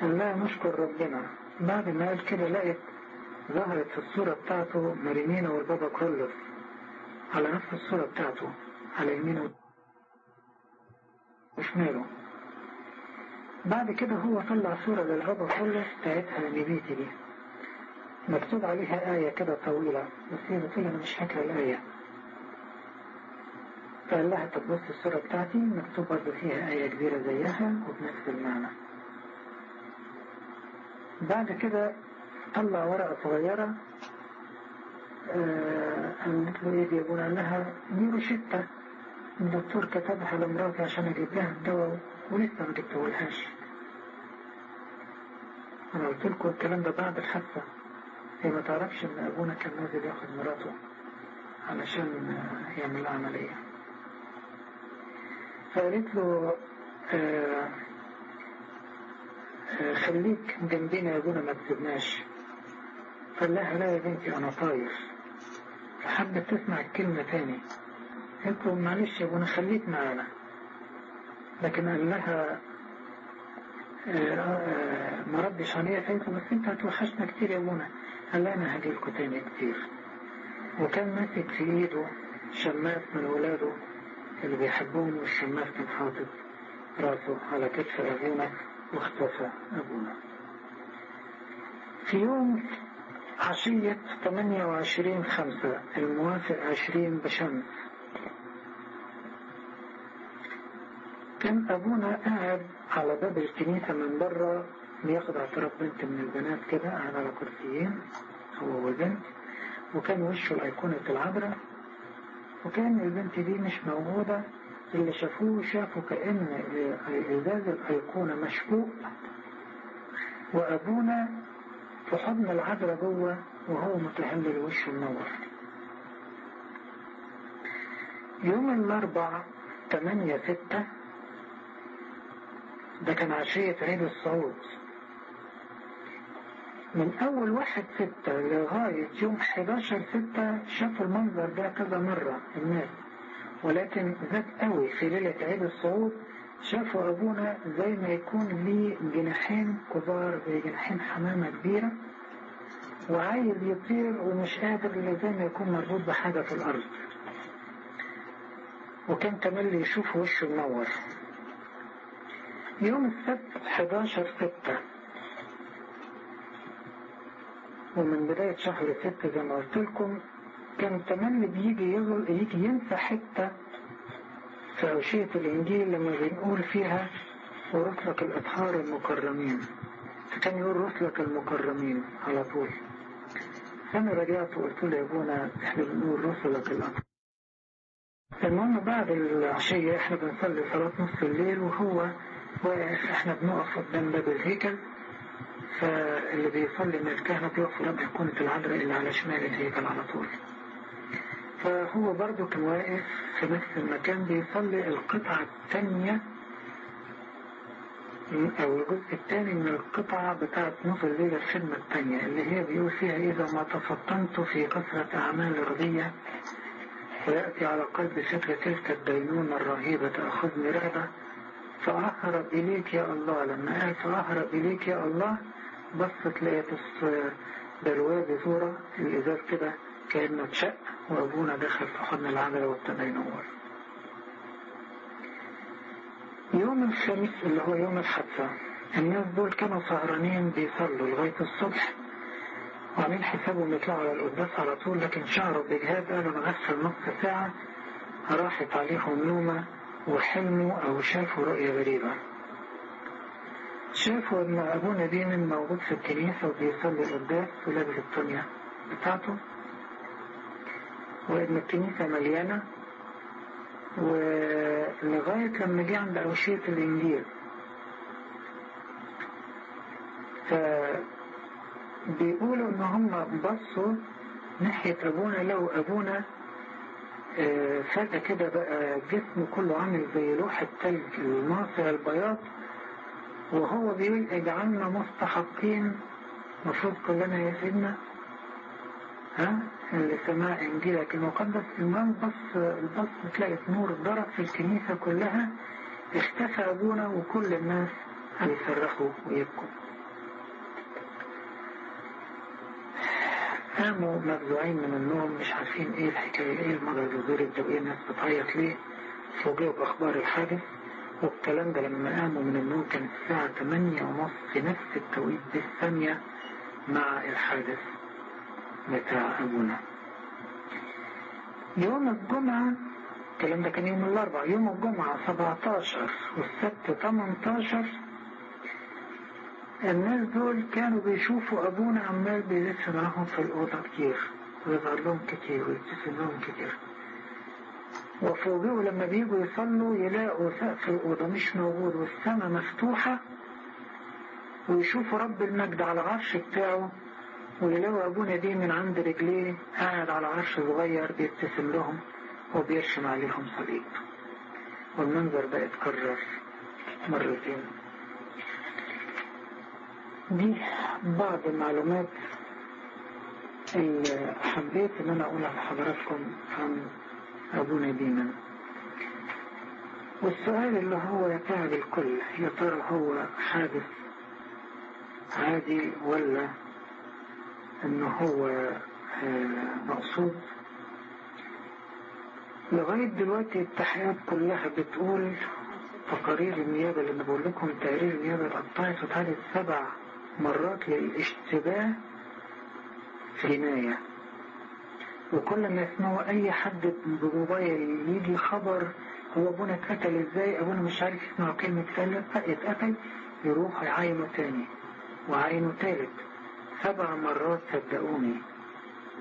قال لها نشكر ربنا. بعد ما قال كده لقيت ظهرت في الصورة بتاعته مريمينا والبابا كرولوس على نفس الصورة بتاعته على يمينه. وشماله بعد كده هو طلع صورة للبابا كرولوس بتاعتها نبيتي دي مكتوب عليها آية كده طويلة بس هي بتقول أنا مش فاكرة الآية. فقال لها طب بص الصورة بتاعتي مكتوب برضه فيها آية كبيرة زيها وبنفس المعنى. بعد كده طلع ورقة صغيرة قالت له إيه؟ دي ابونا قال لها دي روشتة الدكتور كتبها لمراتي عشان أجيب لها الدواء ولسه ما جبتهولهاش أنا قلت لكم الكلام ده بعد الحادثة. هي ما تعرفش إن أبونا كان نازل ياخد مراته علشان يعمل عملية. فقالت له آه آه خليك جنبنا يا أبونا ما تسيبناش. قال لها لا يا بنتي أنا طاير. فحبت تسمع الكلمة تاني. قلت له معلش يا ابونا خليك معانا. لكن قال لها آه ما ردش عليها قالت له بس أنت هتوحشنا كتير يا أبونا. قال لها أنا هجيلكوا تاني كتير. وكان ماسك في ايده شماس من ولاده اللي بيحبون والشماس كان حاطط راسه على كتف أبونا واختفى أبونا. في يوم عشية 28 خمسة الموافق 20 بشمس كان أبونا قاعد على باب الكنيسة من بره بياخد اعتراف بنت من البنات كده قاعد على كرسيين هو والبنت وكان وشه الأيقونة العذراء وكان البنت دي مش موجودة اللي شافوه شافوا كأن إزاز الأيقونة مشقوق وأبونا في حضن العذراء جوه وهو متهلل وشه منور. يوم الأربع تمانية ستة ده كان عشية عيد الصعود من أول واحد ستة لغاية يوم 11 ستة شافوا المنظر ده كذا مرة الناس. ولكن ذات قوي في ليلة عيد الصعود شافوا أبونا زي ما يكون ليه جناحين كبار زي جناحين حمامة كبيرة. وعايز يطير ومش قادر إلا زي ما يكون مربوط بحاجة في الأرض. وكان تملي يشوف وشه منور. يوم السبت 11 ستة. ومن بداية شهر ستة زي ما قلت لكم كان تملي بيجي يغل يجي ينسى حتة في أوشية الإنجيل لما بنقول فيها ورسلك الأطهار المكرمين. فكان يقول رسلك المكرمين على طول. فأنا رجعت وقلت له يا أبونا إحنا بنقول رسلك الأطهار المهم بعد العشية إحنا بنصلي صلاة نص الليل وهو واقف إحنا بنقف قدام باب الهيكل فاللي بيصلي من الكهنة بيقف قدام أيقونة العذراء اللي على شمال الهيكل على طول. فهو برضه كان واقف في نفس المكان بيصلي القطعة الثانية أو الجزء الثاني من القطعة بتاعة نص الليلة الخدمة الثانية اللي هي بيقول فيها إذا ما تفطنت في كثرة أعمال رضية ويأتي على قلب فكرة تلك الدينونة الرهيبة تأخذني رهبة. فأهرب إليك يا الله. لما قال فأهرب إليك يا الله بصت لقيت دروازة صورة الإزاز كده كأنه اتشق وأبونا دخل في حضن العجلة وابتدى ينور. يوم الخميس اللي هو يوم الحادثة الناس دول كانوا سهرانين بيصلوا لغاية الصبح وعاملين حسابهم يطلعوا على القداس على طول لكن شعروا بإجهاد قالوا نغفل نص ساعة راحت عليهم نومة وحلموا أو شافوا رؤية غريبة. شافوا إن أبونا ديمن موجود في الكنيسة وبيصلي القداس ولابس الطنية بتاعته؟ وإن الكنيسة مليانة. ولغاية لما جه عند أوشية الإنجيل. فبيقولوا إن هم بصوا ناحية أبونا لو أبونا فجأة كده بقى جسمه كله عامل زي لوحة تلج الماصع البياض وهو بيقول اجعلنا مستحقين المفروض كلنا يا سيدنا ها اللي سماع إنجيلك المقدس. المهم بص البص تلاقي نور ضرب في الكنيسة كلها اختفى أبونا وكل الناس هيصرخوا ويبكوا. قاموا مفزوعين من النوم مش عارفين إيه الحكاية إيه المرض ضرب ده وايه الناس بتعيط ليه؟ فوجئوا بأخبار الحادث والكلام ده لما قاموا من النوم كانت الساعة 8 ونص في نفس التوقيت بالثانية مع الحادث بتاع أبونا. يوم الجمعة الكلام ده كان يوم الأربعاء يوم الجمعة 17 والسبت 18 الناس دول كانوا بيشوفوا أبونا عمال بيلف معاهم في الأوضة كتير ويظهر لهم كتير ويبتسم لهم كتير. وفوجئوا لما بيجوا يصلوا يلاقوا سقف الأوضة مش موجود والسماء مفتوحة ويشوفوا رب المجد على العرش بتاعه ويلاقوا أبونا دي من عند رجليه قاعد على عرش صغير بيبتسم لهم وبيرشم عليهم صليب. والمنظر ده اتكرر مرتين. دي بعض المعلومات اللي حبيت إن أنا أقولها لحضراتكم عن ابونا ديما والسؤال اللي هو يتعب الكل يا ترى هو حادث عادي ولا انه هو مقصود؟ لغاية دلوقتي التحقيقات كلها بتقول تقارير النيابة اللي أنا بقول لكم تقارير النيابة اتقطعت واتعادت سبع مرات للاشتباه جناية وكل ما يسمعوا أي حد بموبايل يجي خبر هو ابونا اتقتل إزاي؟ ابونا مش عارف يسمع كلمة اتقتل يروح يعاينه تاني وعاينه تالت. سبع مرات صدقوني.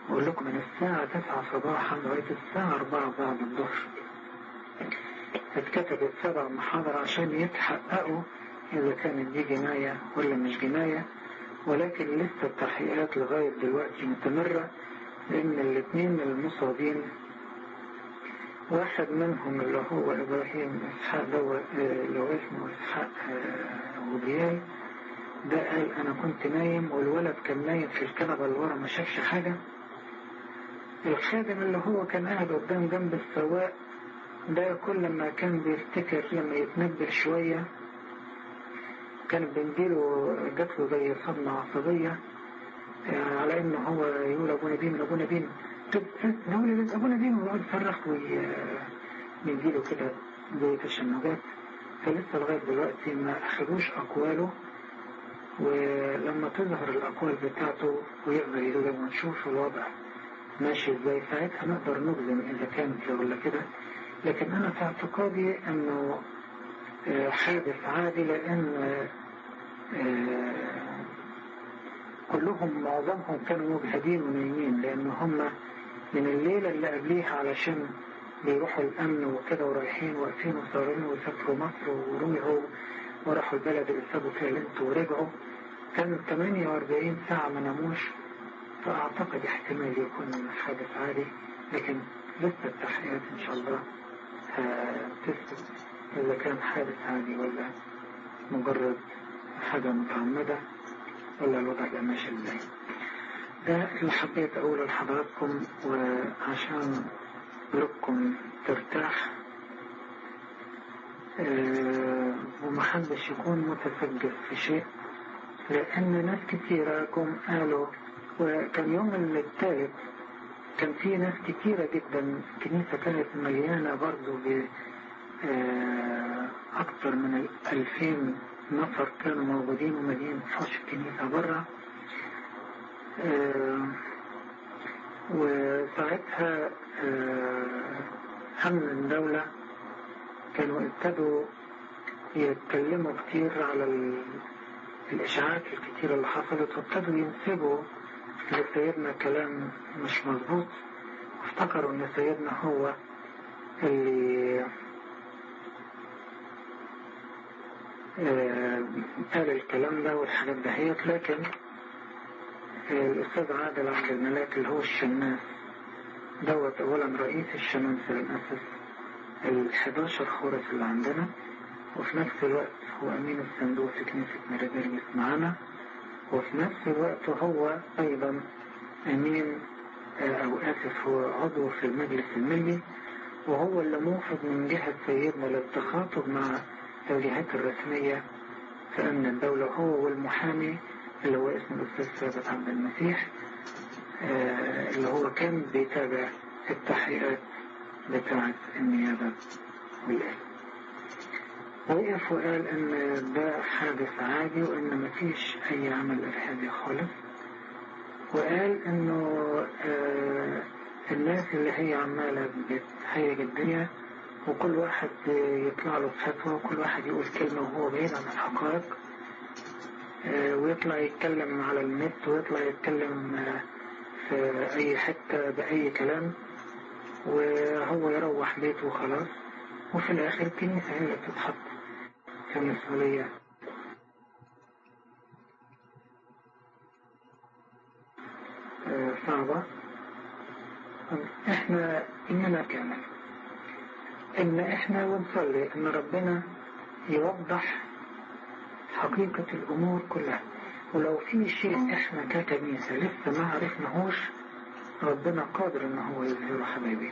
أقول لكم من الساعة تسعة صباحا لغاية الساعة أربعة بعد الظهر. اتكتبت سبع محاضر عشان يتحققوا إذا كانت دي جناية ولا مش جناية ولكن لسه التحقيقات لغاية دلوقتي مستمرة لأن الاثنين المصابين واحد منهم اللي هو إبراهيم إسحاق اللي هو اسمه إسحاق غوديال ده قال أنا كنت نايم والولد كان نايم في الكنبة اللي ورا ما شافش حاجة. الخادم اللي هو كان قاعد قدام جنب السواق ده كل ما كان بيفتكر لما يتنبل شوية كان بنجيله جات له زي صدمة عصبية يعني على إنه هو يقول أبونا دين أبونا دين طب نقول أبونا دين ويقعد يصرخ ويجيله كده زي تشنجات فلسه لغاية دلوقتي ما أخدوش أقواله ولما تظهر الأقوال بتاعته ويقدر يجب ونشوف الوضع ماشي إزاي ساعتها نقدر نجزم إذا كان كده ولا كده. لكن أنا في اعتقادي أنه حادث عادي لأن كلهم معظمهم كانوا مجهدين ونايمين لأن هم من الليلة اللي قبليها علشان بيروحوا الأمن وكده ورايحين واقفين وصارين وسافروا مصر ورجعوا وراحوا البلد اللي سابوا فيها الانت ورجعوا. كان 48 ساعة ما ناموش فأعتقد احتمال يكون حادث عادي لكن لسه التحقيقات إن شاء الله هتثبت إذا كان حادث عادي ولا مجرد حاجة متعمدة ولا الوضع ده ماشي إزاي. ده اللي حبيت أقوله لحضراتكم وعشان قلوبكم ترتاح أه ومحدش يكون متسجل في شيء لأن ناس كتيرة جم قالوا وكان يوم الثالث كان في ناس كتيرة جدا الكنيسة كانت مليانة برضو ب أكثر من ألفين نفر كانوا موجودين ومليين حوش الكنيسة برا. وساعتها أمن الدولة كانوا ابتدوا يتكلموا كتير على الإشاعات الكتيرة اللي حصلت وابتدوا ينسبوا لسيدنا كلام مش مظبوط. وافتكروا إن سيدنا هو اللي قال الكلام ده والحاجات دهيت لكن الأستاذ عادل عبد الملاك اللي هو الشماس دوت أولا رئيس الشمامسة اللي مؤسس ال 11 خورس اللي عندنا وفي نفس الوقت هو أمين الصندوق في كنيسة ميراديرجس معانا وفي نفس الوقت هو أيضا أمين أو آسف هو عضو في المجلس الملي وهو اللي موفد من جهة سيدنا للتخاطب مع الجهات الرسمية أمن الدولة هو والمحامي اللي هو اسمه الأستاذ ثابت عبد المسيح اللي هو كان بيتابع التحقيقات بتاعة النيابة والإيه وقف وقال إن ده حادث عادي وإن مفيش أي عمل إرهابي خالص. وقال إنه آه الناس اللي هي عمالة بتهيج الدنيا وكل واحد يطلع له فتوى وكل واحد يقول كلمة وهو بعيد عن الحقائق. آه ويطلع يتكلم على النت ويطلع يتكلم آه في أي حتة بأي كلام. وهو يروح بيته وخلاص. وفي الآخر الكنيسة هي اللي بتتحط كمسؤولية صعبة. إحنا إننا كامل إن إحنا ونصلي إن ربنا يوضح حقيقة الأمور كلها. ولو في شيء إحنا ككنيسة لسه ما عرفناهوش ربنا قادر إن هو يظهره حبايبي.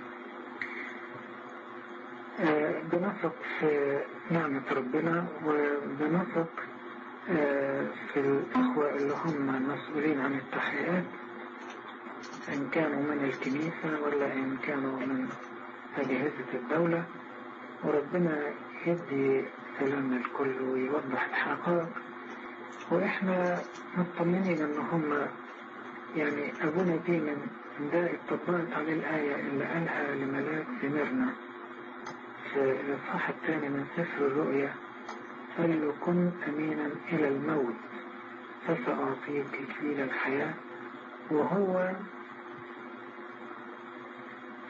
بنثق في نعمة ربنا وبنثق في الأخوة اللي هم المسؤولين عن التحقيقات إن كانوا من الكنيسة ولا إن كانوا من أجهزة الدولة وربنا يدي سلام الكل ويوضح الحقائق. وإحنا مطمنين إن هم يعني أبونا دي من ده اتطبقت عليه الآية اللي قالها لملاك سمرنا في الإصحاح الثاني من سفر الرؤيا قال له كن أمينا إلى الموت فسأعطيك إكليل الحياة وهو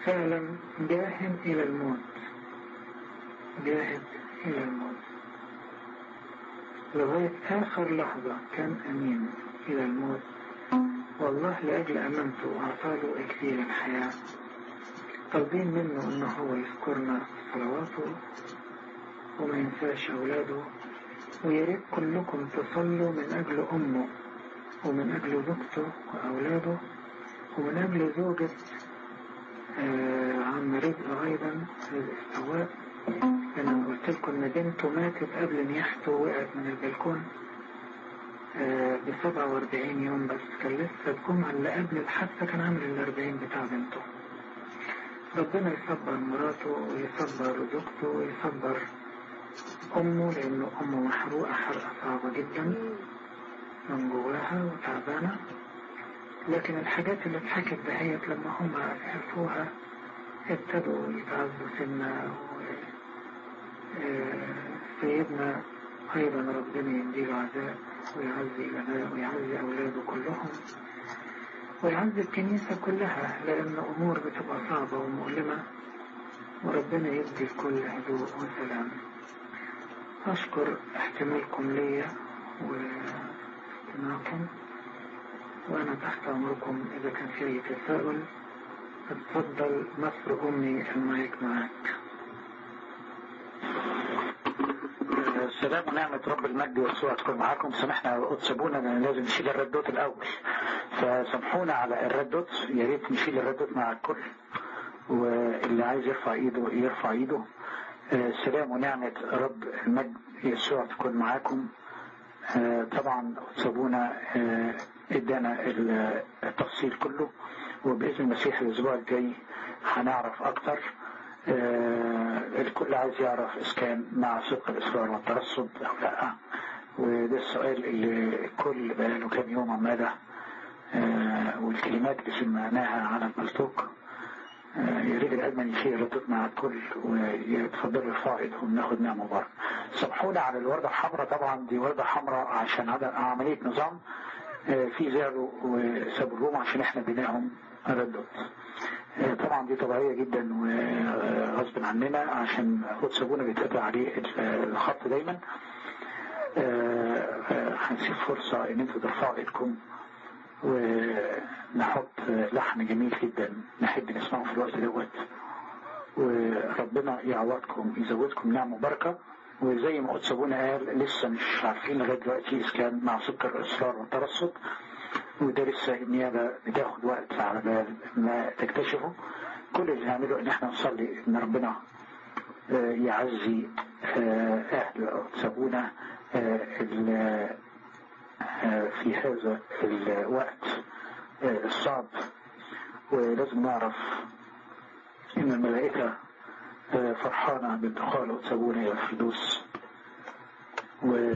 فعلا جاهد إلى الموت. جاهد إلى الموت. لغاية آخر لحظة كان أمين إلى الموت. والله لأجل أمانته أعطاله إكليل الحياة طالبين منه إنه هو يذكرنا صلواته وما ينساش أولاده. ويا ريت كلكم تصلوا من أجل أمه ومن أجل زوجته وأولاده ومن أجل زوجة عم رزق أيضا رزق السواق أنا قلت لكم إن بنته ماتت قبل نياحته وقعت من البلكون. آه بسبعة وأربعين يوم بس كان لسه الجمعة اللي قبل الحادثة كان عامل الأربعين بتاع بنته. ربنا يصبر مراته ويصبر زوجته ويصبر أمه لأنه أمه محروقة حرقة صعبة جدا من جواها وتعبانة. لكن الحاجات اللي اتحكت دهيت لما هم عرفوها ابتدوا يتعذبوا سنة سيدنا أيضا ربنا يديله عزاء ويعزي لنا ويعزي أولاده كلهم ويعزي الكنيسة كلها لأن أمور بتبقى صعبة ومؤلمة وربنا يدي الكل هدوء وسلام. أشكر احتمالكم ليا واستماعكم. وأنا تحت أمركم إذا كان في تساؤل اتفضل مصر أمي المايك معاك السلام ونعمة رب المجد والسوء تكون معاكم. سامحنا تسيبونا لأن لازم نشيل الردوت الأول. فسامحونا على الردوت يا ريت نشيل الردوت مع الكل. واللي عايز يرفع إيده يرفع إيده. السلام ونعمة رب المجد يسوع تكون معاكم. طبعا تسيبونا إدانا التفصيل كله وبإذن المسيح الأسبوع الجاي هنعرف أكتر. الكل عايز يعرف إذا كان مع صدق الإصرار والترصد أو لأ. وده السؤال اللي الكل بقاله كام يوم عمالة والكلمات اللي سمعناها على الملتوك ريت الأدمن يشير ردود مع الكل ويتفضلوا ايدهم ناخد نعمة مبارك. سامحونا على الوردة الحمراء طبعا دي وردة حمراء عشان عملية نظام في زعلوا وسابوا عشان إحنا بناهم ردود طبعا دي طبيعية جدا وغصب عننا عشان سابونا بيتقطع عليه الخط دايما. هنسيب فرصة إن أنتوا ترفعوا إيدكم. ونحط لحن جميل جدا نحب نسمعه في الوقت دوت. وربنا يعوضكم يزودكم نعمة وبركة. وزي ما قلت سابونا قال لسه مش عارفين لغاية دلوقتي إذا كان مع سكر الإصرار والترصد وده لسه النيابة بتاخد وقت على بال ما تكتشفه. كل اللي نعمله إن إحنا نصلي إن ربنا يعزي أهل سابونا في هذا الوقت الصعب. ولازم نعرف إن الملائكة فرحانة بدخول سابونا إلى الفردوس و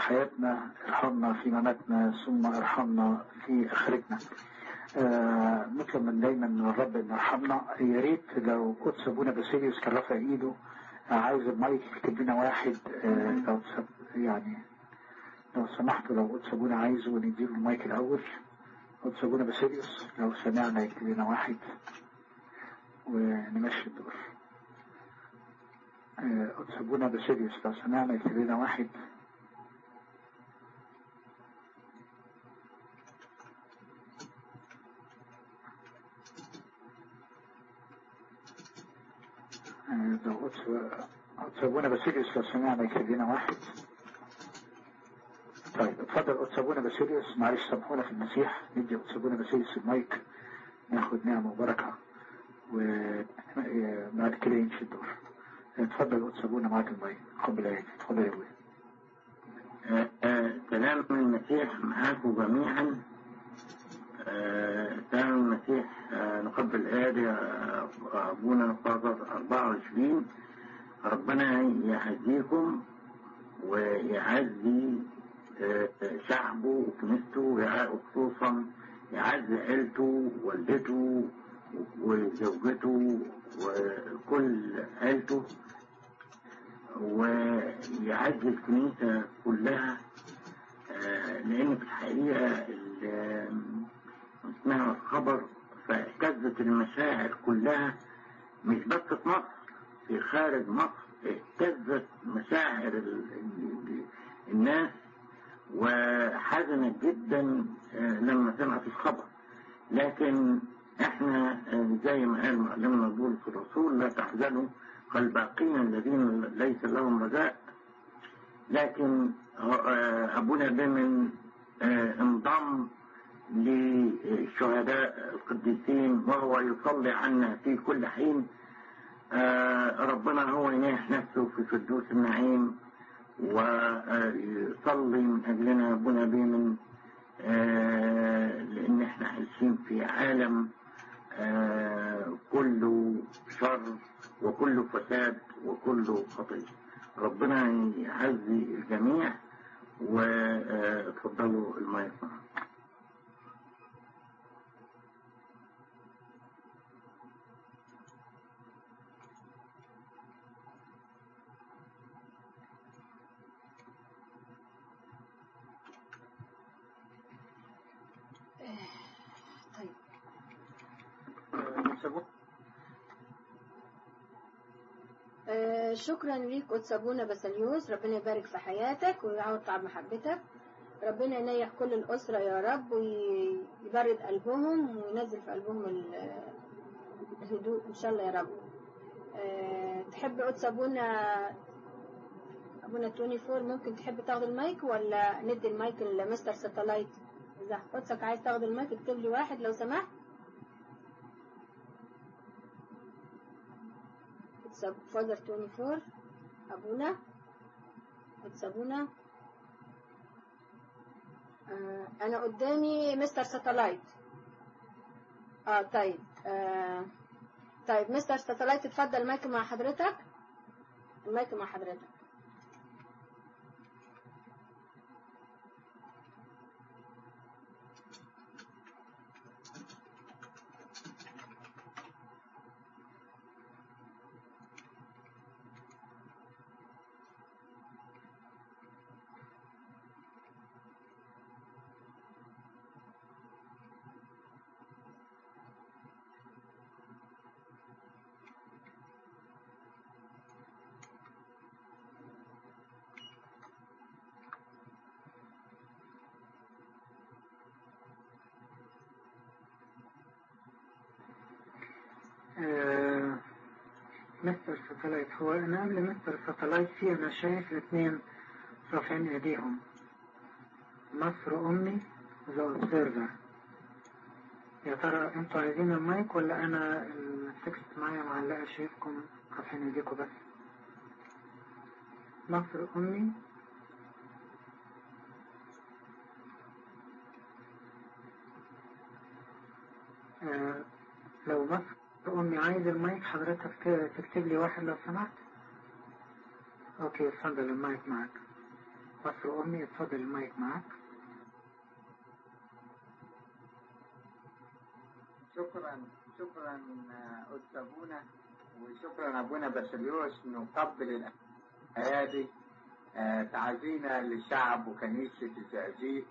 في حياتنا ارحمنا في مماتنا ثم ارحمنا في آخرتنا. آه نطلب من دايما من الرب إن يرحمنا يا ريت لو قدس أبونا باسيليوس كان رافع إيده. آه عايز المايك يكتب لنا واحد. آه لو يعني لو سمحتوا لو قدس أبونا عايزه نديله المايك الأول. قدس أبونا باسيليوس لو سمعنا يكتب لنا واحد. ونمشي الدور. قدس أبونا باسيليوس لو سمعنا يكتب لنا واحد. لو قدس قدس ابونا باسيليوس لو سمعنا يكتب لنا واحد. طيب اتفضل قدس ابونا باسيليوس معلش سامحونا في المسيح. ندي قدس ابونا باسيليوس المايك ناخد نعمة وبركة وبعد كده يمشي الدور. اتفضل قدس ابونا معاك المايك. قبل إيه اتفضل يا ابويا كلام المسيح معاكم جميعا. كلام المسيح نقبل آية أبونا فاضل 24 ربنا يعزيكم ويعزي شعبه وكنيسته خصوصا يعزي عيلته والدته وزوجته وكل عيلته ويعزي الكنيسة كلها لأن في الحقيقة اسمها الخبر فاهتزت المشاعر كلها مش بس في مصر في خارج مصر اهتزت مشاعر الناس وحزنت جدا لما سمعت الخبر. لكن إحنا زي ما قال معلمنا بولس الرسول لا تحزنوا فالباقين الذين ليس لهم رجاء لكن أبونا بمن انضم للشهداء القديسين وهو يصلي عنا في كل حين. ربنا هو يناح نفسه في فردوس النعيم ويصلي من أجلنا ابونا بمن لأن إحنا عايشين في عالم كله شر وكله فساد وكله خطية ربنا يعزي الجميع وتفضلوا المايك شكرا ليك قدس أبونا بسليوس ربنا يبارك في حياتك ويعوض تعب محبتك ربنا ينيح كل الأسرة يا رب ويبرد قلبهم وينزل في قلبهم الهدوء إن شاء الله يا رب. أه تحب قدس أبونا أبونا twenty four ممكن تحب تاخد المايك ولا ندي ال mic ل Mr. Satellite؟ إذا قدسك عايز تاخد المايك اكتب لي واحد لو سمحت. Father 24 أبونا قدس أبونا آه أنا قدامي Mr. Satellite آه طيب. آه طيب Mr. Satellite اتفضل المايك مع حضرتك. المايك مع حضرتك. Satellite هو أنا قبل Mr. Satellite في أنا شايف الاثنين رافعين إيديهم. مصر أمي the observer يا ترى أنتوا عايزين المايك ولا أنا ال text معايا معلقة؟ شايفكم رافعين إيديكم بس. مصر أمي آه لو مصر أمي عايز المايك حضرتك تكتب لي واحد لو سمحت. okay اتفضل المايك معك. مصر أمي اتفضل المايك معاك شكرا شكرا أستاذ أبونا وشكرا أبونا بسليوس نقبل الأيادي آه، تعزينا للشعب وكنيسة الزقازيق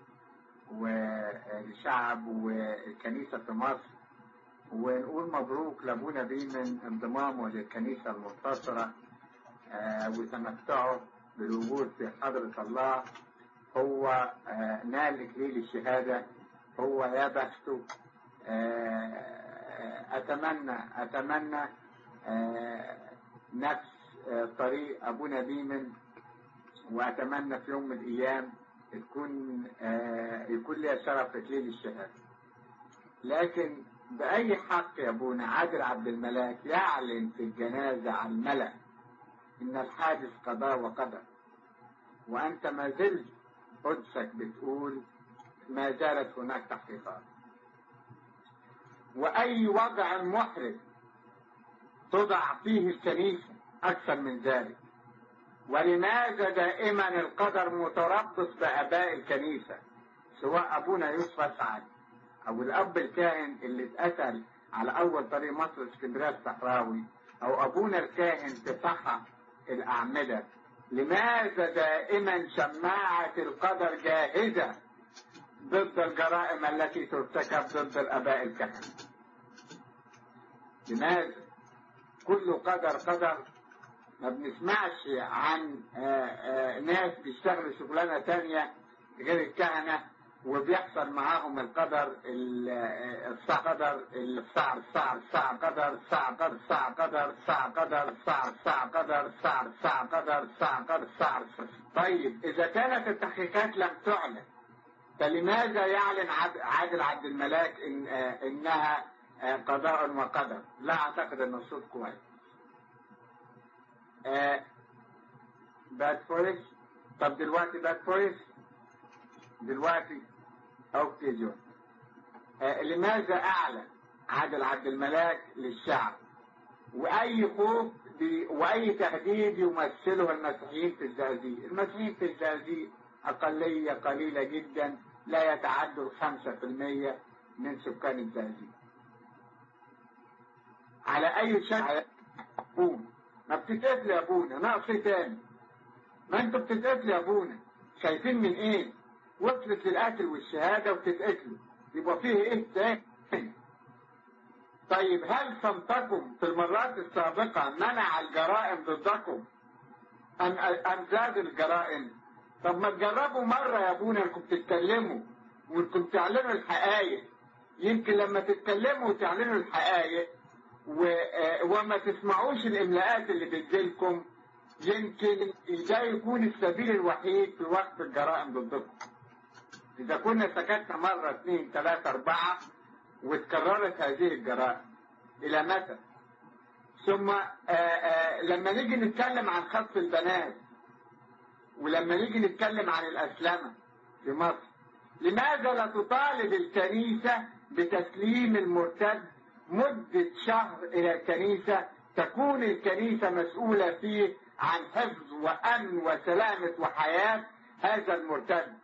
والشعب والكنيسة في مصر. ونقول مبروك لأبونا بيمن انضمامه للكنيسة المنتصرة آه، وتمتعه بالوجود في حضرة الله. هو آه، نال إكليل الشهادة هو يا بخته آه، أتمنى أتمنى آه، نفس آه، طريق أبونا بيمن وأتمنى في يوم من الأيام تكون آه، يكون لي شرف إكليل الشهادة لكن بأي حق يا أبونا؟ عادل عبد الملاك يعلن في الجنازة على الملأ إن الحادث قضاء وقدر وأنت ما زلت قدسك بتقول ما زالت هناك تحقيقات. وأي وضع محرج تضع فيه الكنيسة أكثر من ذلك. ولماذا دائما القدر متربص بآباء الكنيسة سواء أبونا يوسف أسعد أو الأب الكاهن اللي اتقتل على أول طريق مصر اسكندرية الصحراوي أو أبونا الكاهن صحة الأعمدة. لماذا دائما شماعة القدر جاهزة ضد الجرائم التي ترتكب ضد الآباء الكهنة؟ لماذا كل قدر قدر ما بنسمعش عن آآ آآ ناس بيشتغلوا شغلانة تانية غير الكهنة؟ وبيحصل معاهم القدر الساعة قدر الساعة الساعة الساعة قدر الساعة قدر الساعة قدر الساعة قدر الساعة الساعة قدر الساعة الساعة قدر الساعة قدر الساعة طيب إذا كانت التحقيقات لم تعلن فلماذا يعلن عادل عبد الملاك إن إنها قضاء وقدر؟ لا أعتقد أن الصوت كويس. bad voice طب دلوقتي bad voice دلوقتي جو آه لماذا أعلن عادل عبد الملاك للشعب؟ وأي خوف وأي تهديد يمثله المسيحيين في الزقازيق المسيحيين في الزقازيق أقلية قليلة جدا لا يتعدوا 5% من سكان الزقازيق على أي شكل؟ أبونا. ما بتتقتل يا ابونا ناقص تاني. ما أنتوا بتتقتلوا يا ابونا شايفين من إيه؟ وصلت للقتل والشهادة وتتقتلوا يبقى فيه إيه تاني؟ طيب هل صمتكم في المرات السابقة منع الجرائم ضدكم؟ أم أم زاد الجرائم؟ طب ما تجربوا مرة يا أبونا إنكم تتكلموا وإنكم تعلنوا الحقائق يمكن لما تتكلموا وتعلنوا الحقائق و... وما تسمعوش الإملاءات اللي بتجيلكم يمكن ده يكون السبيل الوحيد في وقت الجرائم ضدكم. إذا كنا سكتنا مرة اثنين ثلاثة أربعة وتكررت هذه الجرائم إلى متى؟ ثم آآ آآ لما نيجي نتكلم عن خطف البنات ولما نيجي نتكلم عن الأسلمة في مصر لماذا لا تطالب الكنيسة بتسليم المرتد مدة شهر إلى الكنيسة تكون الكنيسة مسؤولة فيه عن حفظ وأمن وسلامة وحياة هذا المرتد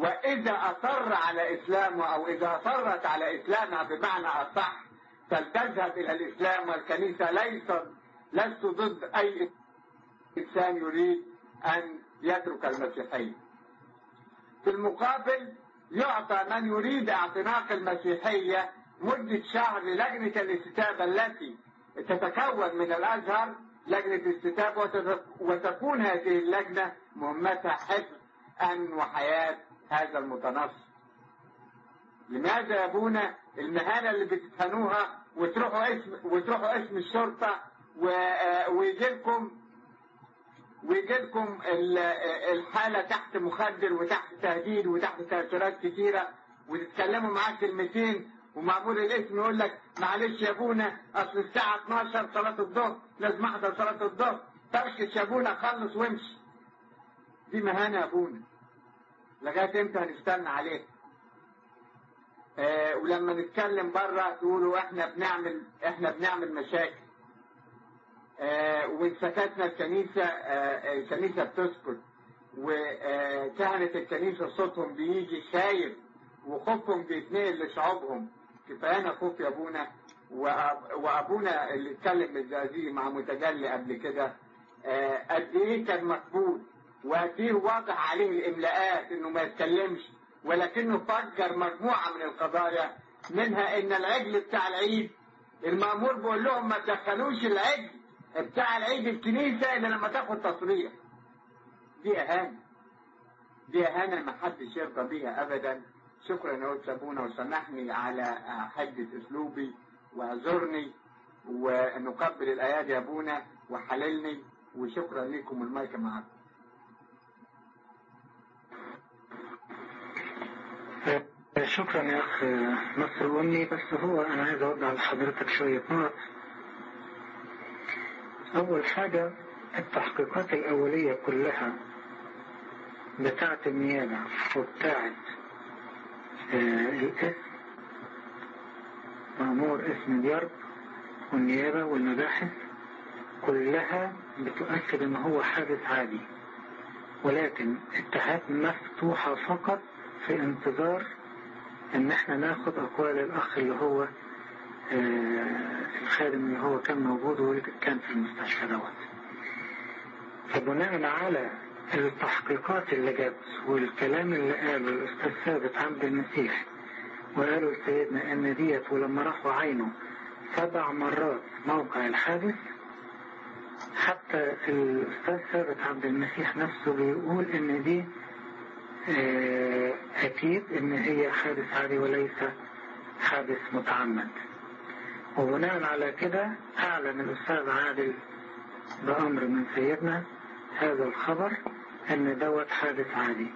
وإذا أصر على إسلامه أو إذا أصرت على إسلامها بمعنى أصح فلتذهب إلى الإسلام والكنيسة ليست لست ضد أي إنسان يريد أن يترك المسيحية في المقابل يعطى من يريد اعتناق المسيحية مدة شهر للجنة الاستتابة التي تتكون من الأزهر لجنة استتابة وتكون هذه اللجنة مهمتها حفظ أمن وحياة هذا المتنصر لماذا يا أبونا المهانة اللي بتتهنوها وتروحوا اسم وتروحوا اسم الشرطة ويجي لكم ويجي لكم الحالة تحت مخدر وتحت تهديد وتحت تأثيرات كتيرة وتتكلموا معاه كلمتين ومعمول الاسم يقول لك معلش يا أبونا أصل الساعة 12 صلاة الظهر لازم أحضر صلاة الظهر. تركش يا أبونا خلص وامشي. دي مهانة يا أبونا. لغاية إمتى هنستنى عليه. آه ولما نتكلم بره تقولوا إحنا بنعمل إحنا بنعمل مشاكل. آه سكتنا الكنيسة آه الكنيسة بتسكت وكهنة الكنيسة صوتهم بيجي خايف وخوفهم بيتنقل لشعوبهم. كفايانا خوف يا أبونا وأبونا اللي اتكلم بالزقازيق مع متجلي قبل كده. آه، قد إيه كان مقبول. وقد إيه واضح عليه الاملاءات انه ما يتكلمش ولكنه فجر مجموعة من القضايا منها إن العجل بتاع العيد المأمور بيقول لهم ما تدخلوش العجل بتاع العيد الكنيسة إلا لما تاخد تصريح. دي أهانة. دي أهانة ما حدش يرضى بيها ابدا. شكرا يا أستاذ أبونا وسامحني على حدة أسلوبي واعذرني ونقبل الأيادي يا أبونا وحللني وشكرا لكم المايك معاكم شكرا يا أخ مصر الأمي بس هو أنا عايز أوضح لحضرتك شوية نقط أول حاجة التحقيقات الأولية كلها بتاعة النيابة وبتاعة آه، الاسم مأمور اسم اليرب والنيابة والمباحث كلها بتؤكد إن هو حادث عادي. ولكن اتهامات مفتوحة فقط في انتظار إن إحنا ناخد أقوال الأخ اللي هو آه، الخادم اللي هو كان موجود وكان في المستشفى دوت. فبناء على التحقيقات اللي جت والكلام اللي قاله الأستاذ ثابت عبد المسيح وقالوا لسيدنا إن ديت ولما راحوا عينوا سبع مرات موقع الحادث حتى الأستاذ ثابت عبد المسيح نفسه بيقول إن دي آه، أكيد إن هي حادث عادي وليس حادث متعمد. وبناء على كده أعلن الأستاذ عادل بأمر من سيدنا هذا الخبر إن دوت حادث عادي.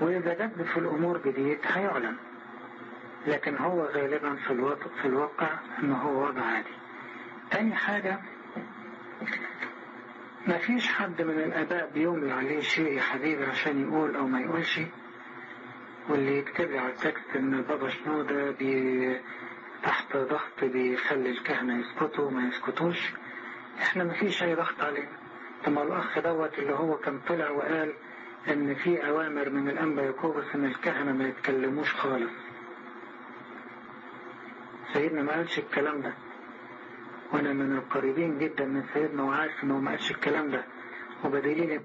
وإذا جد في الأمور جديد هيعلن. لكن هو غالبا في الواقع, ان هو وضع عادي. تاني حاجة ما فيش حد من الآباء بيملى عليه شيء يا حبيبي عشان يقول أو ما يقولش. واللي يكتب على التكست إن بابا شنودة بي تحت ضغط بيخلي الكهنة يسكتوا وما يسكتوش. إحنا ما فيش أي ضغط علينا ثم الأخ دوت اللي هو كان طلع وقال إن في أوامر من الانبا يعقوبس إن الكهنة ما يتكلموش خالص. سيدنا ما قالش الكلام ده. وأنا من القريبين جدا من سيدنا وعارف انه ما قالش الكلام ده. وبدليل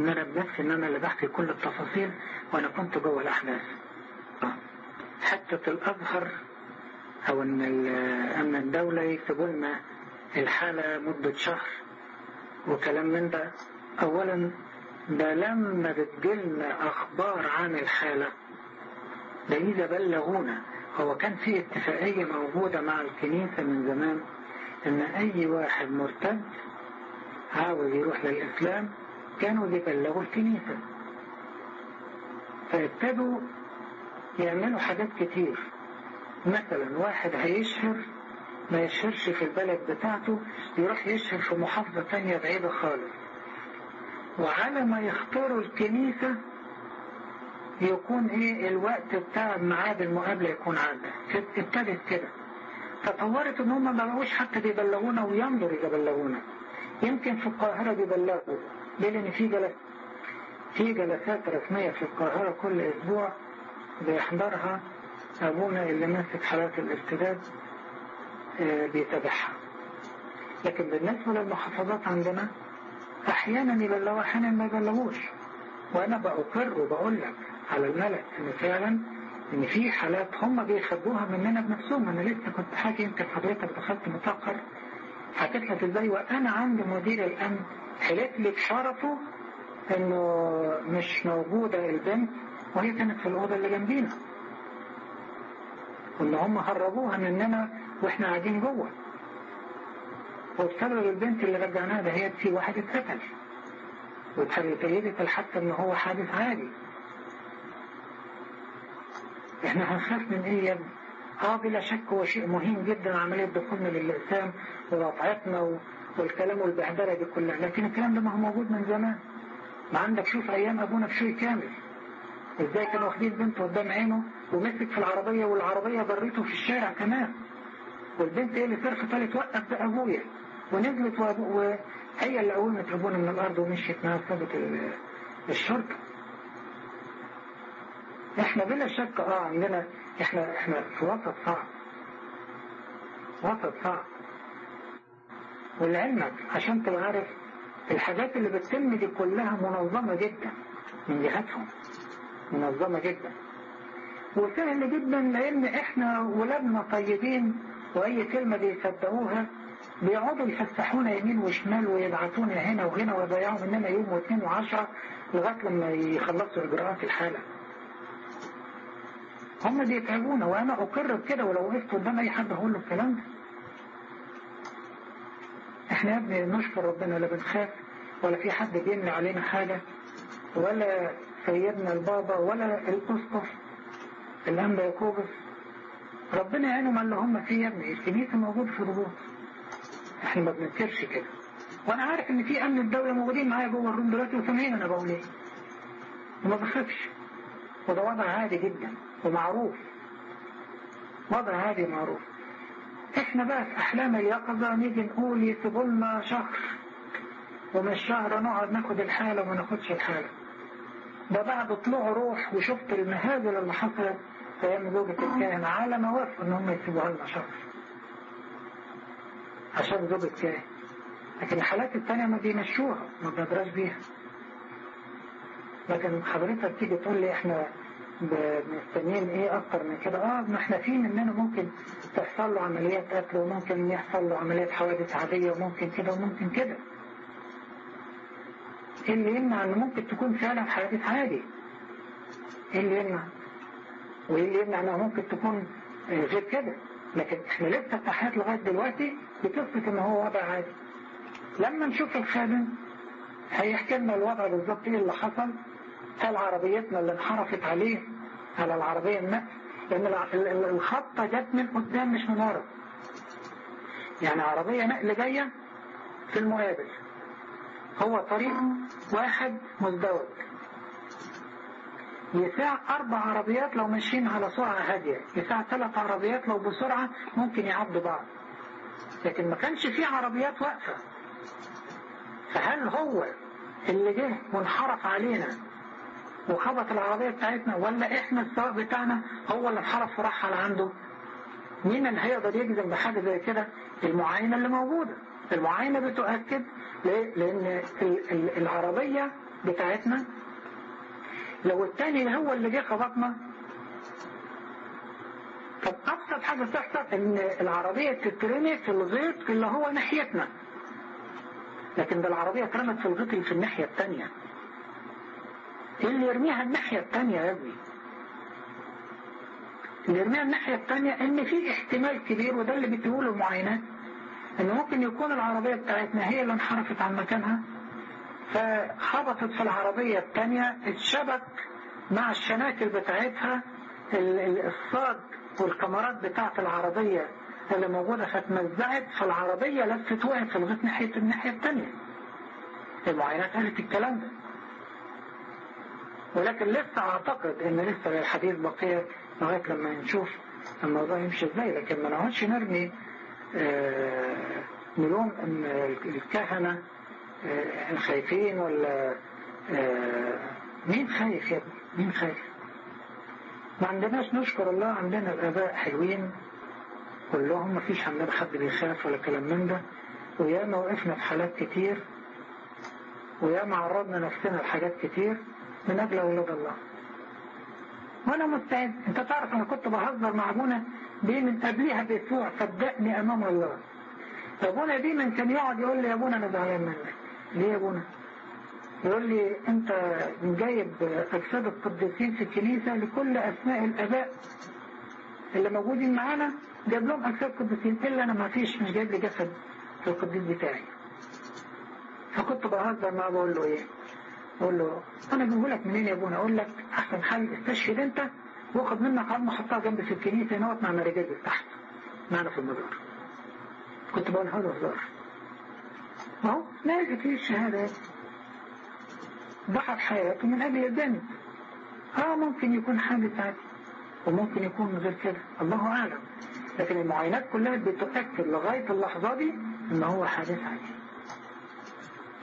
إن أنا بنفسي إن أنا اللي بحكي كل التفاصيل وأنا كنت جوه الأحداث. حتة الأزهر أو إن امن الدولة يكتبوا لنا الحالة مدة شهر وكلام من ده. اولا ده لما بتجيلنا أخبار عن الحالة ده اذا بلغونا هو كان في اتفاقية موجودة مع الكنيسة من زمان إن أي واحد مرتد عاوز يروح للإسلام كانوا بيبلغوا الكنيسة. فابتدوا يعملوا حاجات كتير. مثلا واحد هيشهر ما يشهرش في البلد بتاعته يروح يشهر في محافظة تانية بعيدة خالص. وعلى ما يختاروا الكنيسة يكون إيه الوقت بتاع ميعاد المقابلة يكون عدى ابتدت كده. تطورت ان هم ما بقوش حتى بيبلغونا وينظر يبلغونا يمكن في القاهرة بيبلغوا. لأن في جلس في جلسات رسمية في القاهرة كل أسبوع بيحضرها أبونا اللي ماسك حالات الارتداد آه، بيتابعها. لكن بالنسبة للمحافظات عندنا أحيانا يبلغوا أحيانا ما يبلغوش. وأنا بأقر وبقول لك على الملأ فعلا إن في حالات هم بيخبوها مننا بنفسهم. أنا لسه كنت حاجة يمكن حضرتك دخلت متأخر. حكيت لك إزاي وأنا عند مدير الأمن حلت لي بشرفه إنه مش موجودة البنت وهي كانت في الأوضة اللي جنبينا. وإن هم هربوها مننا وإحنا قاعدين جوه. وبسبب البنت اللي رجعناها ده هي في واحد اتقتل. وتهيأت حتى إن هو حادث عادي. إحنا هنخاف من إيه؟ آه بلا شك هو شيء مهم جدا عملية دخولنا للإسلام ووضعتنا. والكلام والبهدلة دي كلها. لكن الكلام ده ما هو موجود من زمان. ما عندك شوف أيام أبونا بشوي كامل. إزاي كانوا واخدين بنت قدام عينه ومسك في العربية والعربية ضرته في الشارع كمان. والبنت إيه اللي صرخت قالت وقف ده أبويا ونزلت وهي اللي قومت ابونا من الأرض ومشيت معاه سابت الشركة إحنا بلا شك آه عندنا إحنا إحنا في وسط صعب. وسط صعب. ولعلمك عشان تبقى عارف الحاجات اللي بتتم دي كلها منظمة جدا. من جهتهم منظمة جدا. وسهل جدا لأن إحنا ولادنا طيبين وأي كلمة بيصدقوها بيقعدوا يفسحونا يمين وشمال ويبعتونا هنا وهنا ويضيعوا مننا يوم واثنين وعشرة لغاية لما يخلصوا اجراءات الحالة. هم بيتعبونا وأنا أقر بكده ولو وقفت قدام أي حد هقول له الكلام ده. إحنا يا ابني نشكر ربنا لا بنخاف ولا في حد بيمنع علينا حاجة ولا سيدنا البابا ولا الاسقف الأنبا يعقوبس ربنا يعينهم على اللي هم فيه يا ابني الكنيسة موجود في ضبوط إحنا ما بننكرش كده. وأنا عارف إن في أمن الدولة موجودين معايا جوه الروم دلوقتي وسامعين أنا بقول إيه. وما بخافش. وده وضع عادي جدا. ومعروف وضع عادي معروف. إحنا بقى في أحلام اليقظة نيجي نقول يسيبوا لنا شهر ومن شهر نقعد ناخد الحالة وما ناخدش الحالة. ده بعد طلوع روح وشفت المهازل اللي حصلت في أيام زوجة الكاهن. على ما وافقوا إن هم يسيبوها لنا شهر عشان زوجة كاهن لكن الحالات التانية ما بيمشوها ما بندراش بيها. لكن حضرتك تيجي تقول لي إحنا مستنيين إيه أكتر من كده. آه ما إحنا في مننا ممكن تحصل له عمليات قتل وممكن يحصل له عمليات حوادث عادية وممكن كده وممكن كده. إيه اللي يمنع إن ممكن تكون فعلا حوادث عادي. إيه اللي يمنع. وايه اللي يمنع إنها ممكن تكون غير كده. لكن إحنا لسه حياة لغاية دلوقتي بتثبت إن هو وضع عادي. لما نشوف الخادم هيحكي لنا الوضع بالظبط إيه اللي حصل. هل عربيتنا اللي انحرفت عليه على العربية النقل لأن الخطة جت من قدام مش من ورا يعني عربية نقل جاية في المقابل. هو طريق واحد مزدوج. يساع أربع عربيات لو ماشيين على سرعة هادية. يساع ثلاث عربيات لو بسرعة ممكن يعدوا بعض. لكن ما كانش فيه عربيات واقفة. فهل هو اللي جه وانحرف علينا وخبط العربية بتاعتنا ولا إحنا السواق بتاعنا هو اللي انحرف وراح على عنده؟ مين اللي هيقدر يجزم بحاجة زي كده؟ المعاينة اللي موجودة. المعاينة بتؤكد ليه؟ لأن العربية بتاعتنا لو التاني هو اللي جه خبطنا طب أبسط حاجة تحصل إن العربية تترمي في الغيط اللي هو ناحيتنا. لكن ده العربية اترمت في الغيط اللي في الناحية التانية. اللي يرميها الناحية التانية يا ابني. اللي يرميها الناحية التانية إن في احتمال كبير وده اللي بتقوله المعاينات إن ممكن يكون العربية بتاعتنا هي اللي انحرفت عن مكانها فخبطت في العربية التانية اتشبك مع الشناكل بتاعتها الصاج والكاميرات بتاعت العربية اللي موجودة فاتمزعت فالعربية لفت وقعت في الغيط ناحية الناحية التانية المعاينات قالت الكلام ده. ولكن لسه أعتقد إن لسه الحديث بقية لغاية لما نشوف الموضوع يمشي إزاي. لكن ما نقعدش نرمي آه نلوم إن الكهنة آه خايفين ولا آه مين خايف يا ابني؟ مين خايف؟ ما عندناش نشكر الله عندنا الآباء حلوين كلهم ما فيش عندنا حد بيخاف ولا كلام من ده. وياما وقفنا في حالات كتير وياما عرضنا نفسنا لحاجات كتير. من أجل أولاد الله. وأنا مستعد. أنت تعرف أنا كنت بهزر مع أبونا دي من قبلها بأسبوع. صدقني أمام الله. أبونا دي من كان يقعد يقول لي يا أبونا أنا زعلان منك. ليه يا أبونا؟ يقول لي أنت جايب أجساد القديسين في الكنيسة لكل أسماء الآباء اللي موجودين معانا. جاب لهم أجساد قديسين إلا أنا ما فيش مش جايب لي جسد في القديس بتاعي. فكنت بهزر معاه بقول له إيه؟ أقول له أنا أجيبه لك منين يا ابونا أقول لك أحسن حل استشهد انت واخد منك عظمه حطها جنب في الكنيسة نقط مع مريجات تحت معنا في المدار. كنت بقول هذا هزار. ما هو نازل فيه الشهاده ضحى حياته من أجل الدم آه ممكن يكون حادث عادي وممكن يكون غير كده. الله أعلم. لكن المعاينات كلها بتؤكد لغاية اللحظة دي إن هو حادث عادي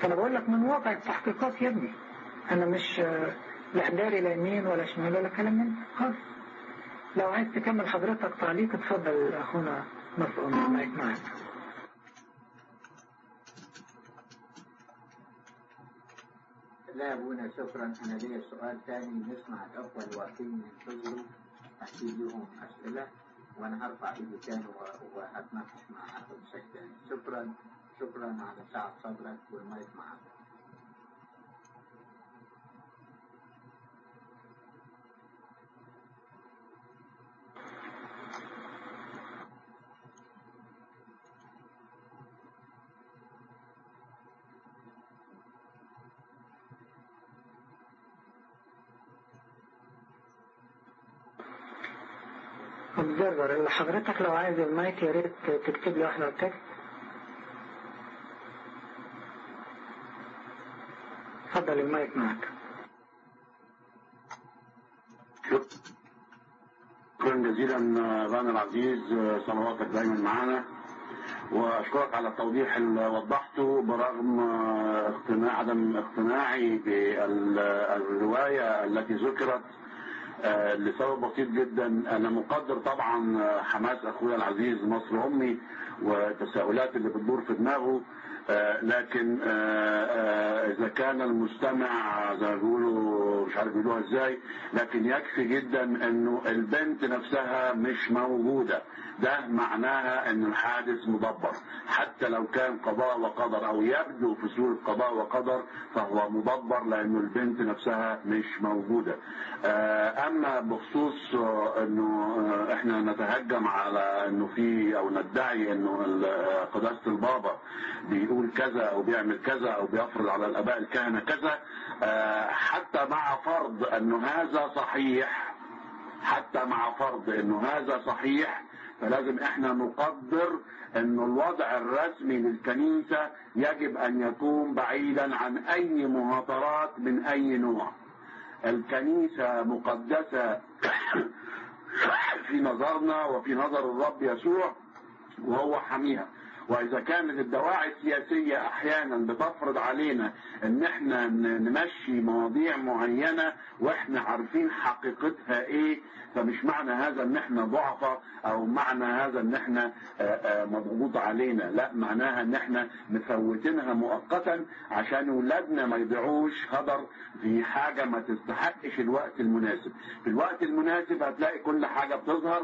فانا بقول لك من واقع التحقيقات يا ابني أنا مش لا داري لا يمين ولا شمال ولا كلام من خالص لو عايز تكمل حضرتك تعليق اتفضل اخونا مسؤول معاك معاك. لا يا ابونا شكرا. أنا ليا سؤال ثاني نسمع الاخوه الواقفين ينتظروا أكيد لهم أسئلة وأنا هرفع إيدي تاني وهتناقش مع اخو تاني شكرا. شكرا على سعة صدرك معك. observer اللي حضرتك لو عايز المايك يا ريت تكتب لي واحدة text المايك معك شكرا جزيلا أخانا العزيز صلواتك دايما معنا وأشكرك على التوضيح اللي وضحته برغم اقتناع عدم اقتناعي بالرواية التي ذكرت آه، لسبب بسيط جدا. أنا مقدر طبعا حماس أخويا العزيز مصر أمي والتساؤلات اللي بتدور في دماغه. آه، لكن آه، آه، إذا كان المستمع زي بيقولوا مش عارف يقولوها إزاي لكن يكفي جدا إنه البنت نفسها مش موجودة. ده معناها إن الحادث مدبر. حتى لو كان قضاء وقدر أو يبدو في صورة قضاء وقدر فهو مدبر لأنه البنت نفسها مش موجودة. آه، أما بخصوص إنه آه، إحنا نتهجم على إنه في أو ندعي إنه قداسة البابا بيقول كذا أو بيعمل كذا أو بيفرض على الآباء الكهنة كذا آه، حتى مع فرض إنه هذا صحيح. حتى مع فرض إنه هذا صحيح فلازم إحنا نقدر انه الوضع الرسمي للكنيسة يجب ان يكون بعيدا عن اي مهاترات من اي نوع. الكنيسة مقدسة في نظرنا وفي نظر الرب يسوع وهو حميها. وإذا كانت الدواعي السياسية أحيانا بتفرض علينا إن إحنا ن- نمشي مواضيع معينة وإحنا عارفين حقيقتها إيه فمش معنى هذا ان إحنا ضعفة أو معنى هذا ان إحنا آه، آه، مضغوط علينا. لا معناها ان إحنا مفوتينها مؤقتا عشان ولادنا ما يضيعوش هدر في حاجة ما تستحقش الوقت المناسب. في الوقت المناسب هتلاقي كل حاجة بتظهر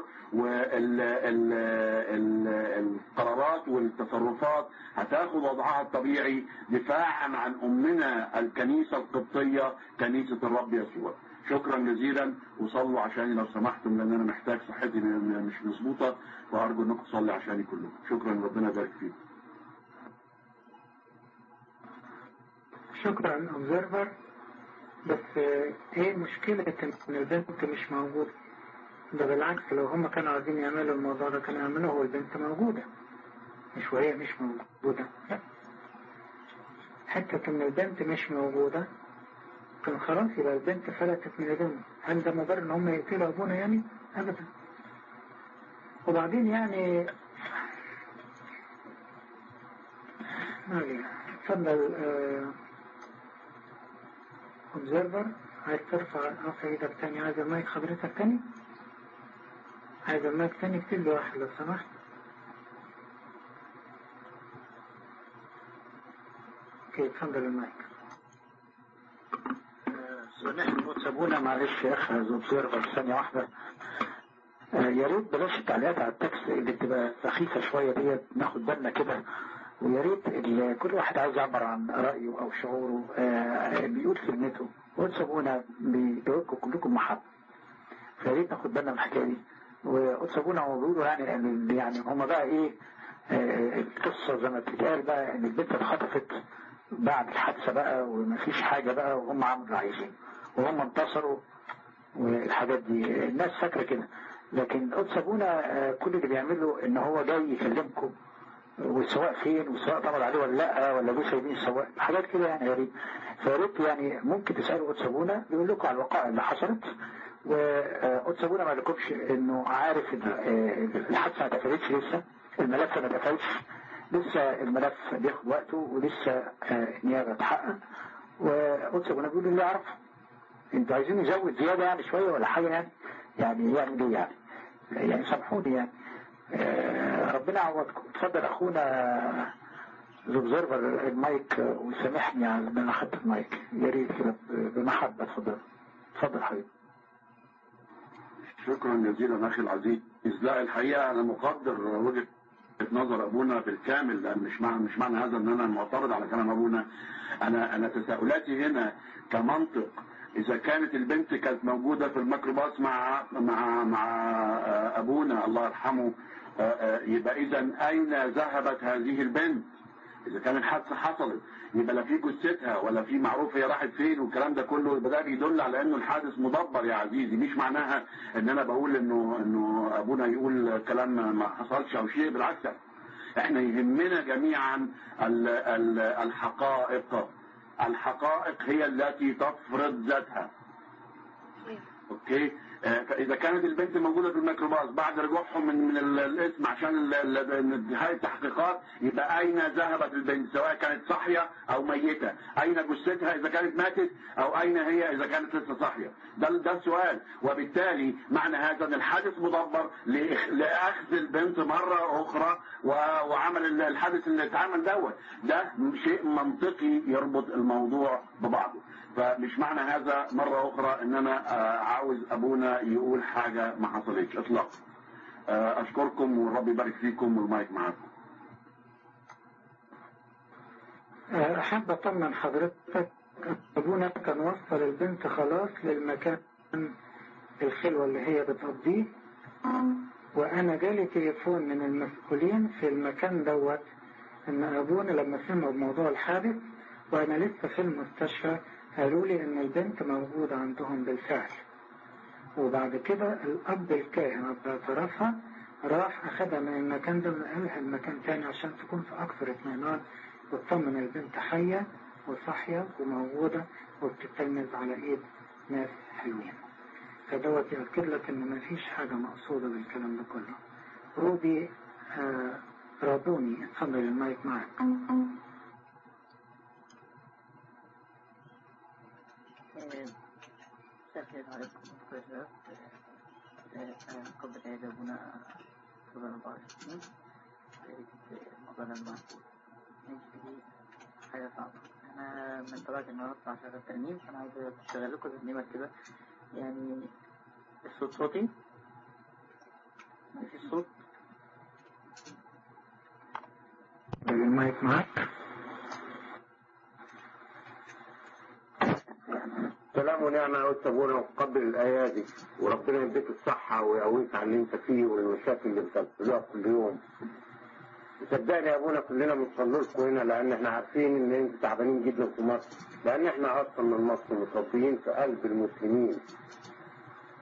والقرارات والتصرفات هتاخد وضعها الطبيعي دفاعا عن أمنا الكنيسة القبطية كنيسة الرب يسوع. شكرا جزيلا وصلوا عشاني لو سمحتم لأن أنا محتاج صحتي مش مظبوطة وارجو إنكم تصلي عشاني كلكم. شكرا ربنا يبارك فيكم. شكرا observer. بس إيه مشكلة إن البنت مش موجودة؟ ده بالعكس لو هم كانوا عايزين يعملوا الموضوع ده كانوا يعملوه والبنت موجودة. مش وهي مش موجودة. لا. حتة إن البنت مش موجودة كان خلاص يبقى البنت فلتت من هل ده مبرر إن هم يقتلوا أبونا يعني ابدا. وبعدين يعني ما علينا اتفضل observer. عايز ترفع رفع إيدك تاني عايز المايك حضرتك تاني؟ عايز المايك تاني اكتب لي واحد لو سمحت. okay اتفضل المايك. آه، يا ريت بلاش التعليقات على ال text اللي بتبقى سخيفة شوية ديت ناخد بالنا كده. ويا ريت كل واحد عايز يعبر عن رأيه أو شعوره. آه، بيقول كلمته. وقدس أبونا بيجاوبكم كلكم محبة فيا ريت ناخد بالنا من الحكاية دي. هو بيقولوا يعني يعني هما بقى إيه؟ آه، القصة زي ما بتتقال بقى إن البنت اتخطفت. بعد الحادثة بقى ومفيش حاجة بقى وهم عملوا اللي عايزينه وهم انتصروا والحاجات دي. الناس فاكرة كده. لكن قدس أبونا آه، كل اللي بيعمله إن هو جاي يكلمكم والسواق فين والسواق طبعا عليه ولا لأ ولا جوه سايبين السواق حاجات كده يعني يا ريت. فيا ريت يعني ممكن تسألوا قدس أبونا يقول لكم على الوقائع اللي حصلت. وقدس أبونا ما لكمش إنه عارف آه، الحادثة ما اتقفلتش لسه الملف ما اتقفلش. لسه الملف بياخد وقته ولسه آه، النيابة تحقق وقلت ابونا بيقول اللي يعرفه أنتوا عايزين نزود زيادة يعني شوية ولا حاجة يعني؟ يعني يعمل إيه يعني؟ يعني سامحوني يعني. آه، ربنا يعوضكم. اتفضل أخونا زوبزرفر المايك آه، وسامحني على إن أنا أخدت المايك. يا ريت كده بمحبة اتفضل. اتفضل حبيبي. شكرا جزيلا أخي العزيز. لا الحقيقة أنا مقدر وجهة نظر أبونا بالكامل لأن مش معنى مش معنى هذا إن أنا معترض على كلام أبونا أنا أنا تساؤلاتي هنا كمنطق إذا كانت البنت كانت موجودة في الميكروباص مع مع مع أبونا الله يرحمه آه، آه، يبقى اذا أين ذهبت هذه البنت؟ إذا كان الحادثة حصلت يبقى لا في جثتها ولا في معروف هي راحت فين والكلام ده كله يبقى ده بيدل على إنه الحادث مدبر يا عزيزي. مش معناها إن أنا بقول إنه إنه أبونا يقول كلام ما حصلش أو شيء بالعكس. إحنا يهمنا جميعا ال- ال- الحقائق. الحقائق هي التي تفرض ذاتها. أوكي؟ فإذا كانت البنت موجودة في الميكروباص بعد رجوعهم من من ال- الاسم عشان انتهاء التحقيقات يبقى أين ذهبت البنت؟ سواء كانت صاحية أو ميتة. أين جثتها إذا كانت ماتت؟ أو أين هي إذا كانت لسه صاحية؟ ده ده السؤال. وبالتالي معنى هذا أن الحادث مدبر لأخذ البنت مرة أخرى وعمل ال- الحادث اللي اتعمل دوت. ده شيء منطقي يربط الموضوع ببعضه. فمش معنى هذا مرة أخرى إن أنا آه، عاوز أبونا يقول حاجة ما حصلتش إطلاقا آه، أشكركم والرب يبارك فيكم والمايك معاكم. آه، أحب أطمن حضرتك أبونا كان وصل البنت خلاص للمكان الخلوة اللي هي بتقضيه وأنا جالي تليفون من المسؤولين في المكان دوت إن أبونا لما سمعوا بموضوع الحادث وأنا لسه في المستشفى قالوا لي إن البنت موجودة عندهم بالفعل. وبعد كده الأب الكاهن أب اعترافها راح أخدها من المكان ده ونقلها لمكان تاني عشان تكون في أكثر اطمئنان. وتطمن البنت حية وصاحية وموجودة وبتتلمذ على إيد ناس حلوين. فدوت يأكد لك إن مفيش حاجة مقصودة بالكلام ده كله. روبي آه رابوني اتفضل المايك معك قبل عيد أبونا قبل 24 موضوعنا المعقول نجري حاجة صعبة أنا من طبعا النهاردة عشان الترميم فأنا عايز أشتغل لكم ترميمة كده يعني الصوت صوتي مفيش صوت المايك معك سلام ونعمة أبونا وقبل الأيادي وربنا يديك الصحة ويقويك على اللي أنت فيه والمشاكل اللي بتقابلوها كل يوم. صدقني يا أبونا كلنا بنصلي لكم هنا لأن إحنا عارفين إن أنتوا تعبانين جدا في مصر، لأن إحنا أصلا من مصر متربيين في قلب المسلمين.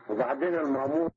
وبعدين المأمور